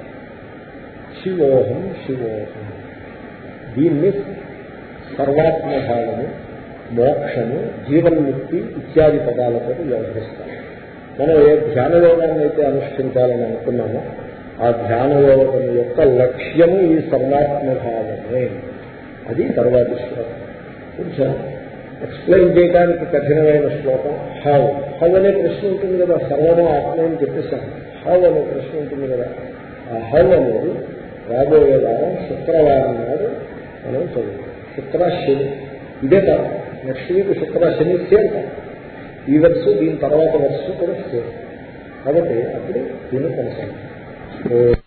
శివోహం శివోహం. దీన్ని సర్వాత్మభావము మోక్షము జీవన్ముక్తి ఇత్యాది పదాలతో వ్యవహరిస్తాం మనం ఏ ధ్యాన యోగాన్ని అయితే అనుష్ఠించాలని అనుకున్నామో ఆ ధ్యాన యోగం యొక్క లక్ష్యము ఈ సర్వాత్మభావమే. అది తర్వాతి శ్లోకం. కొంచెం ఎక్స్ప్లెయిన్ చేయడానికి కఠినమైన శ్లోకం. హౌ హౌ అనే ప్రశ్న ఉంటుంది కదా. సర్వము ఆత్మ అని చెప్పేశాను హౌ అనే ప్రశ్న ఉంటుంది కదా. ఆ హౌ అనేది రాబోయే వారం శుక్రవారం నాడు మనం చదువుతాం. శుక్ర శని ఇదే కాదు. నెక్స్ట్ వీక్ శుక్ర శని సేమ్ ఈ వర్షం దీని తర్వాత వర్షం కూడా సేమ్ కాబట్టి అప్పుడు దీన్ని కొనసాగుతాం Oh.